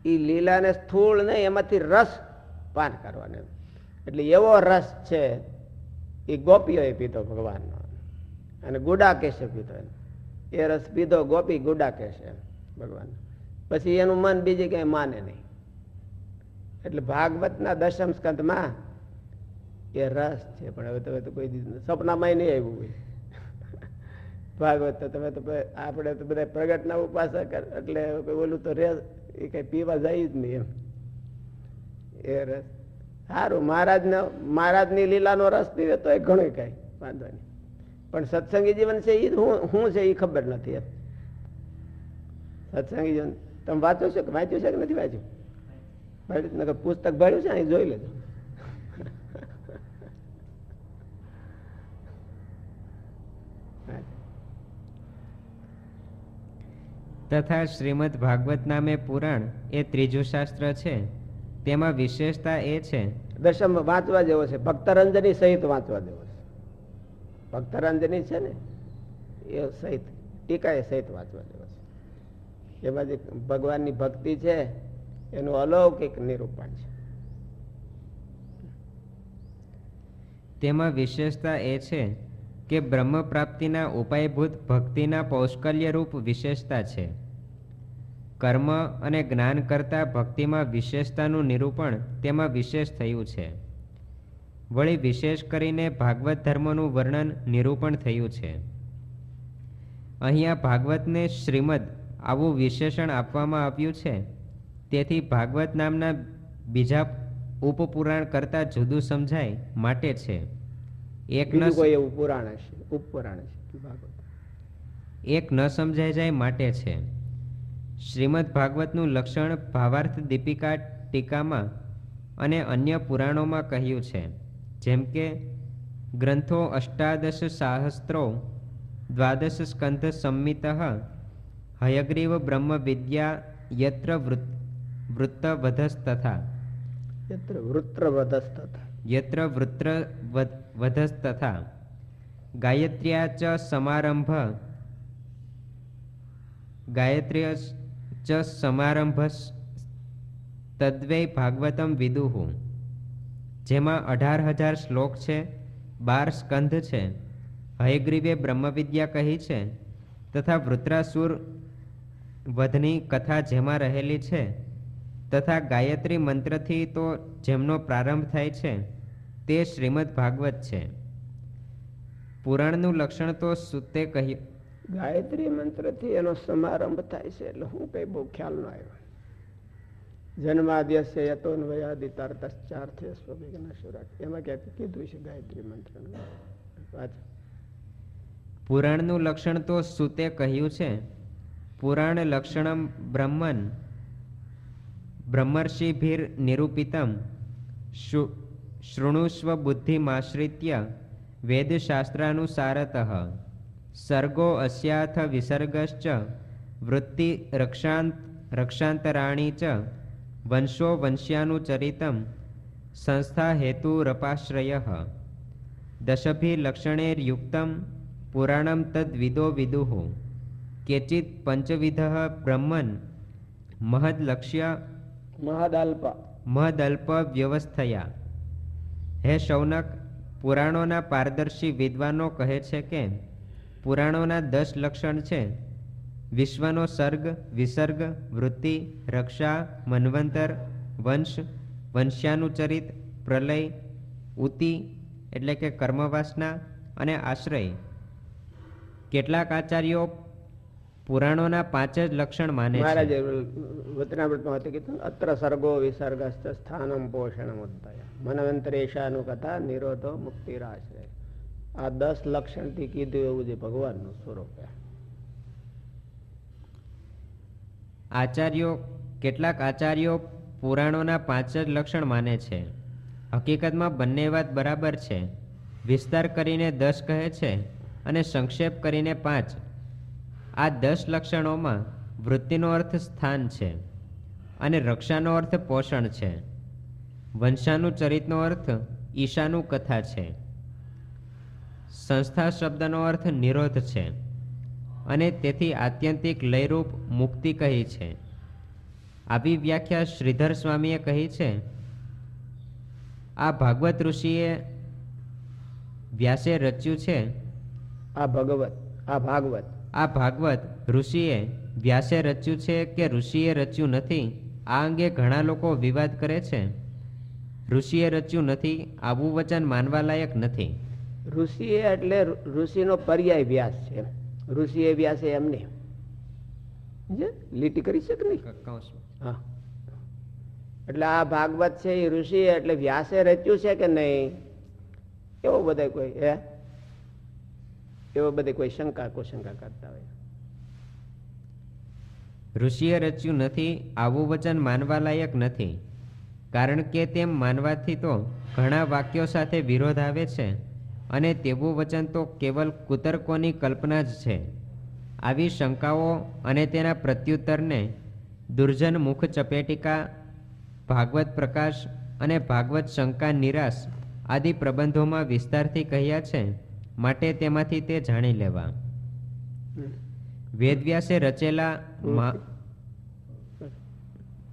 એ લીલાને સ્થૂળ નહીં, એમાંથી રસ પાન કરવાનો એટલે એવો રસ છે એ ગોપીઓએ પીધો ભગવાનનો. અને ગુડા કહેશે પીધો. એ રસ પીધો ગોપી ગુડા કેશે એમ ભગવાન પછી એનું મન બીજે ક્યાંય માને નહીં. એટલે ભાગવતના દશમ સ્કંદમાં એ રસ છે, પણ હવે તમે તો કોઈ સપનામાં નહીં આવ્યું હોય. ભાગવત તો તમે તો આપણે તો બધા પ્રગટના ઉપાસક એટલે ઓલું તો રે એ કઈ પીવા જાય જ નહીં એમ. એ રસ. સારું, મહારાજને, મહારાજની લીલાનો રસ પીવે તો એ ઘણું કઈ વાંધો નહીં. પણ સત્સંગી જીવન છે એ હું શું છે એ ખબર નથી એમ. સત્સંગી જીવન તમે વાંચો છો કે વાંચ્યું છે કે નથી વાંચ્યું? ભાઈ પુસ્તક ભર્યું છે અહીં જોઈ લેજો. તથા શ્રીમદ ભાગવત નામે પુરાણ એ ત્રીજું શાસ્ત્ર છે. તેમાં વિશેષતા એ છે. દશમ વાંચવા જેવો છે. ભક્તરંજની સહિત વાંચવા જેવો છે. ભક્તરંજની છે ને એ સહિત ટીકા એ સહિત વાંચવા જેવો છે. એમાં જે ભગવાનની ભક્તિ છે, એનું અલૌકિક નિરૂપણ છે. તેમાં વિશેષતા એ છે કે બ્રહ્મ પ્રાપ્તિના ઉપાયભૂત ભક્તિના પૌષ્કલ્યરૂપ વિશેષતા છે. કર્મ અને જ્ઞાન કરતાં ભક્તિમાં વિશેષતાનું નિરૂપણ તેમાં વિશેષ થયું છે. વળી વિશેષ કરીને ભાગવત ધર્મનું વર્ણન નિરૂપણ થયું છે. અહીંયા ભાગવતને શ્રીમદ આવું વિશેષણ આપવામાં આવ્યું છે. તેથી ભાગવત નામના બીજા ઉપપુરાણ કરતાં જુદું સમજાય માટે છે. એક ન બીજું કોઈ એવું પુરાણ હશે? ઉપપુરાણ હશે એક ન સમજાઈ જાય માટે છે. શ્રીમદ ભાગવતનું લક્ષણ ભાવાર્થ દીપિકા ટીકામાં અને અન્ય પુરાણોમાં કહ્યું છે. જેમ કે ગ્રંથો અષ્ટાદશ સાહસ્ત્રો દ્વાદશ સ્કંધ સંમિત હયગ્રીવ બ્રહ્મ વિદ્યા યત્ર વૃત્ત વૃત્તવધસ્તથા યત્ર વૃત્રવધસ્તથ યત્ર વૃત્ર વધસ્તથા ગાયત્ર્યા ચ સમારંભ ગાયત્ર્ય ચ સમારંભ તદ્વૈ ભાગવતમ વિદુહ જેમાં અઢાર હજાર શ્લોક છે બાર સ્કંધ છે હયગ્રીવે બ્રહ્મવિદ્યા કહી છે તથા વૃત્રાસુર વધની કથા જેમાં રહેલી છે તથા ગાયત્રી મંત્રથી તો જેમનો પ્રારંભ થાય છે તે શ્રીમદ ભાગવત છે. પુરાણનું લક્ષણ તો સુતે કહ્યું ગાયત્રી મંત્રથી એનો સમારંભ થાય છે એટલે હું કઈ બહુ ખ્યાલ ન આવ્યો. જન્માદ્યસ્ય યતોન્વયાદિ તરતશ્ચાર્થે સ્વવિઘ્ન સુરાટ એમાં ક્યાંક કીધું છે ગાયત્રી મંત્ર પાછું પુરાણનું લક્ષણ તો સુતે કહ્યું છે પુરાણ લક્ષણમ બ્રહ્મન બ્રહ્મર્ષિભીર નિરૂપિતમ શૃણુષ્વ બુદ્ધિમાશ્રિત્ય વેદશાસ્ત્રાનુસારત સર્ગો અસ્યાથ વિસર્ગશ્ચ વૃત્તિ રક્ષાંત રક્ષાંતરાણી ચ વંશો વંશ્યાનુચરિતમ સંસ્થા હેતુરપાશ્રય દશભિલક્ષણૈર્યુક્તમ પુરાણમ તદ્વિદો વિદુઃ કેચિત પંચવિધ બ્રહ્મન મહદલક્ષ્ય મહદાલ્પા મહદલ્પ વ્યવસ્થયા હે શૌનક પુરાણોના પારદર્શી વિદ્વાનો કહે છે કે પુરાણોના દસ લક્ષણ છે વિશ્વનો સર્ગ વિસર્ગ વૃત્તિ રક્ષા મન્વંતર વંશ વંશ્યાનુચરિત પ્રલય ઉતિ એટલે કે કર્મવાસના અને આશ્રય। કેટલાક આચાર્યો પુરાણોના પાંચ જ લક્ષણ માને મહારાજ છે વચનામૃતમાં હતું કીધું અત્ર સર્ગો વિસર્ગસ્થ સ્થાનમ પોષણમ ઉદય મનવંતરેશાનું કથા નિરોધો મુક્તિરાશ્રય આ દસ લક્ષણથી કીધું એવું જે ભગવાનનું સ્વરૂપ આચાર્યો કેટલાક આચાર્યો પુરાણોના પાંચ જ લક્ષણ માને છે. હકીકતમાં બંને વાત બરાબર છે. વિસ્તાર કરીને દસ કહે છે અને સંક્ષેપ કરીને પાંચ. આ દસ લક્ષણોમાં વૃત્તિનો અર્થ સ્થાન છે અને રક્ષાનો અર્થ પોષણ છે. વંશાનું ચરિતનો અર્થ ઈશાનું કથા છે. સંસ્થા શબ્દનો અર્થ નિરોધ છે અને તેથી આત્યંતિક લયરૂપ મુક્તિ કહી છે. આવી વ્યાખ્યા શ્રીધર સ્વામીએ કહી છે, આ ભાગવત ઋષિએ વ્યાસે રચ્યું છે? આ ભગવત, આ ભાગવત. આ ભાગવત ઋષિએ વ્યાસે રચ્યું છે કે ઋષિએ રચ્યું નથી આ અંગે ઘણા લોકો વિવાદ કરે છે. ઋષિએ રચ્યું નથી આવું વચન માનવા લાયક નથી. ઋષિએ એટલે ઋષિનો પર્યાય વ્યાસ છે. ઋષિએ વ્યાસે એમને જે લીટી કરી શકે નહીં? કૌંસમાં. હા. એટલે આ ભાગવત છે એ ઋષિ એટલે વ્યાસે રચ્યું છે કે નહીં? એવો બધા કોઈ હે? એવો બધે કોઈ શંકા કુશંકા કરતા હોય. ઋષિએ રચ્યું નથી, આવું વચન માનવા લાયક નથી. કારણ કે તેમ માનવાથી તો ઘણા વાક્યો સાથે વિરોધ આવે છે અને તેવું વચન તો કેવલ કુતર્કોની કલ્પના જ છે. આવી શંકાઓ અને તેના પ્રત્યુત્તરને દુર્જન મુખ ચપેટિકા, ભાગવત પ્રકાશ અને ભાગવત શંકા નિરાશ આદિ પ્રબંધોમાં વિસ્તારથી કહ્યા છે માટે તેમાંથી તે જાણી લેવા. વેદવ્યાસે રચેલા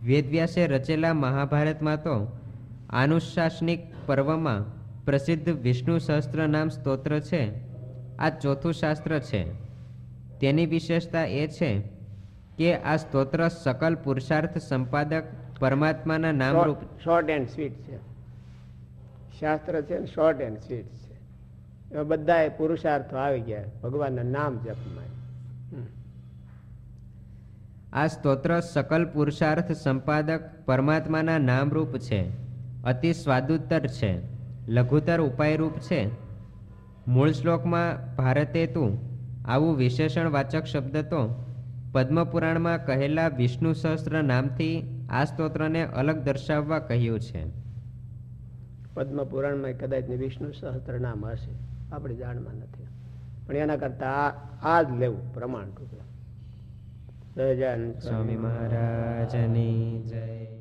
વેદવ્યાસે રચેલા મહાભારતમાં તો આનુશાસનિક પર્વમાં પ્રસિદ્ધ વિષ્ણુ સહસ્ત્ર નામ સ્તોત્ર છે. આ ચોથું શાસ્ત્ર છે. તેની વિશેષતા એ છે કે આ સ્તોત્ર સકલ પુરુષાર્થ સંપાદક પરમાત્માના નામરૂપ શોર્ટ એન્ડ સ્વીટ છે. શાસ્ત્ર છે શોર્ટ એન્ડ સ્વીટ છે. એમાં બધા પુરુષાર્થો આવી ગયા. ભગવાનના નામ જપમાં આ સ્તોત્ર સકલ પુરુષાર્થ સંપાદક પરમાત્માના નામરૂપ છે. અતિ સ્વાદુત્તર છે. લઘુતર ઉપાયરૂપ છે. મૂળ શ્લોકમાં ભારતે તું આવું વિશેષણવાચક શબ્દ તો પદ્મપુરાણમાં કહેલા વિષ્ણુ સહસ્ત્ર નામથી આ સ્તોત્રને અલગ દર્શાવવા કહ્યું છે. પદ્મપુરાણમાં કદાચ વિષ્ણુ સહસ્ત્ર નામ હશે. આપણી જાણમાં નથી. પણ એના કરતા આ જ લેવું, પ્રમાણ રૂપે સહજાનંદ સ્વામી મહારાજની જય.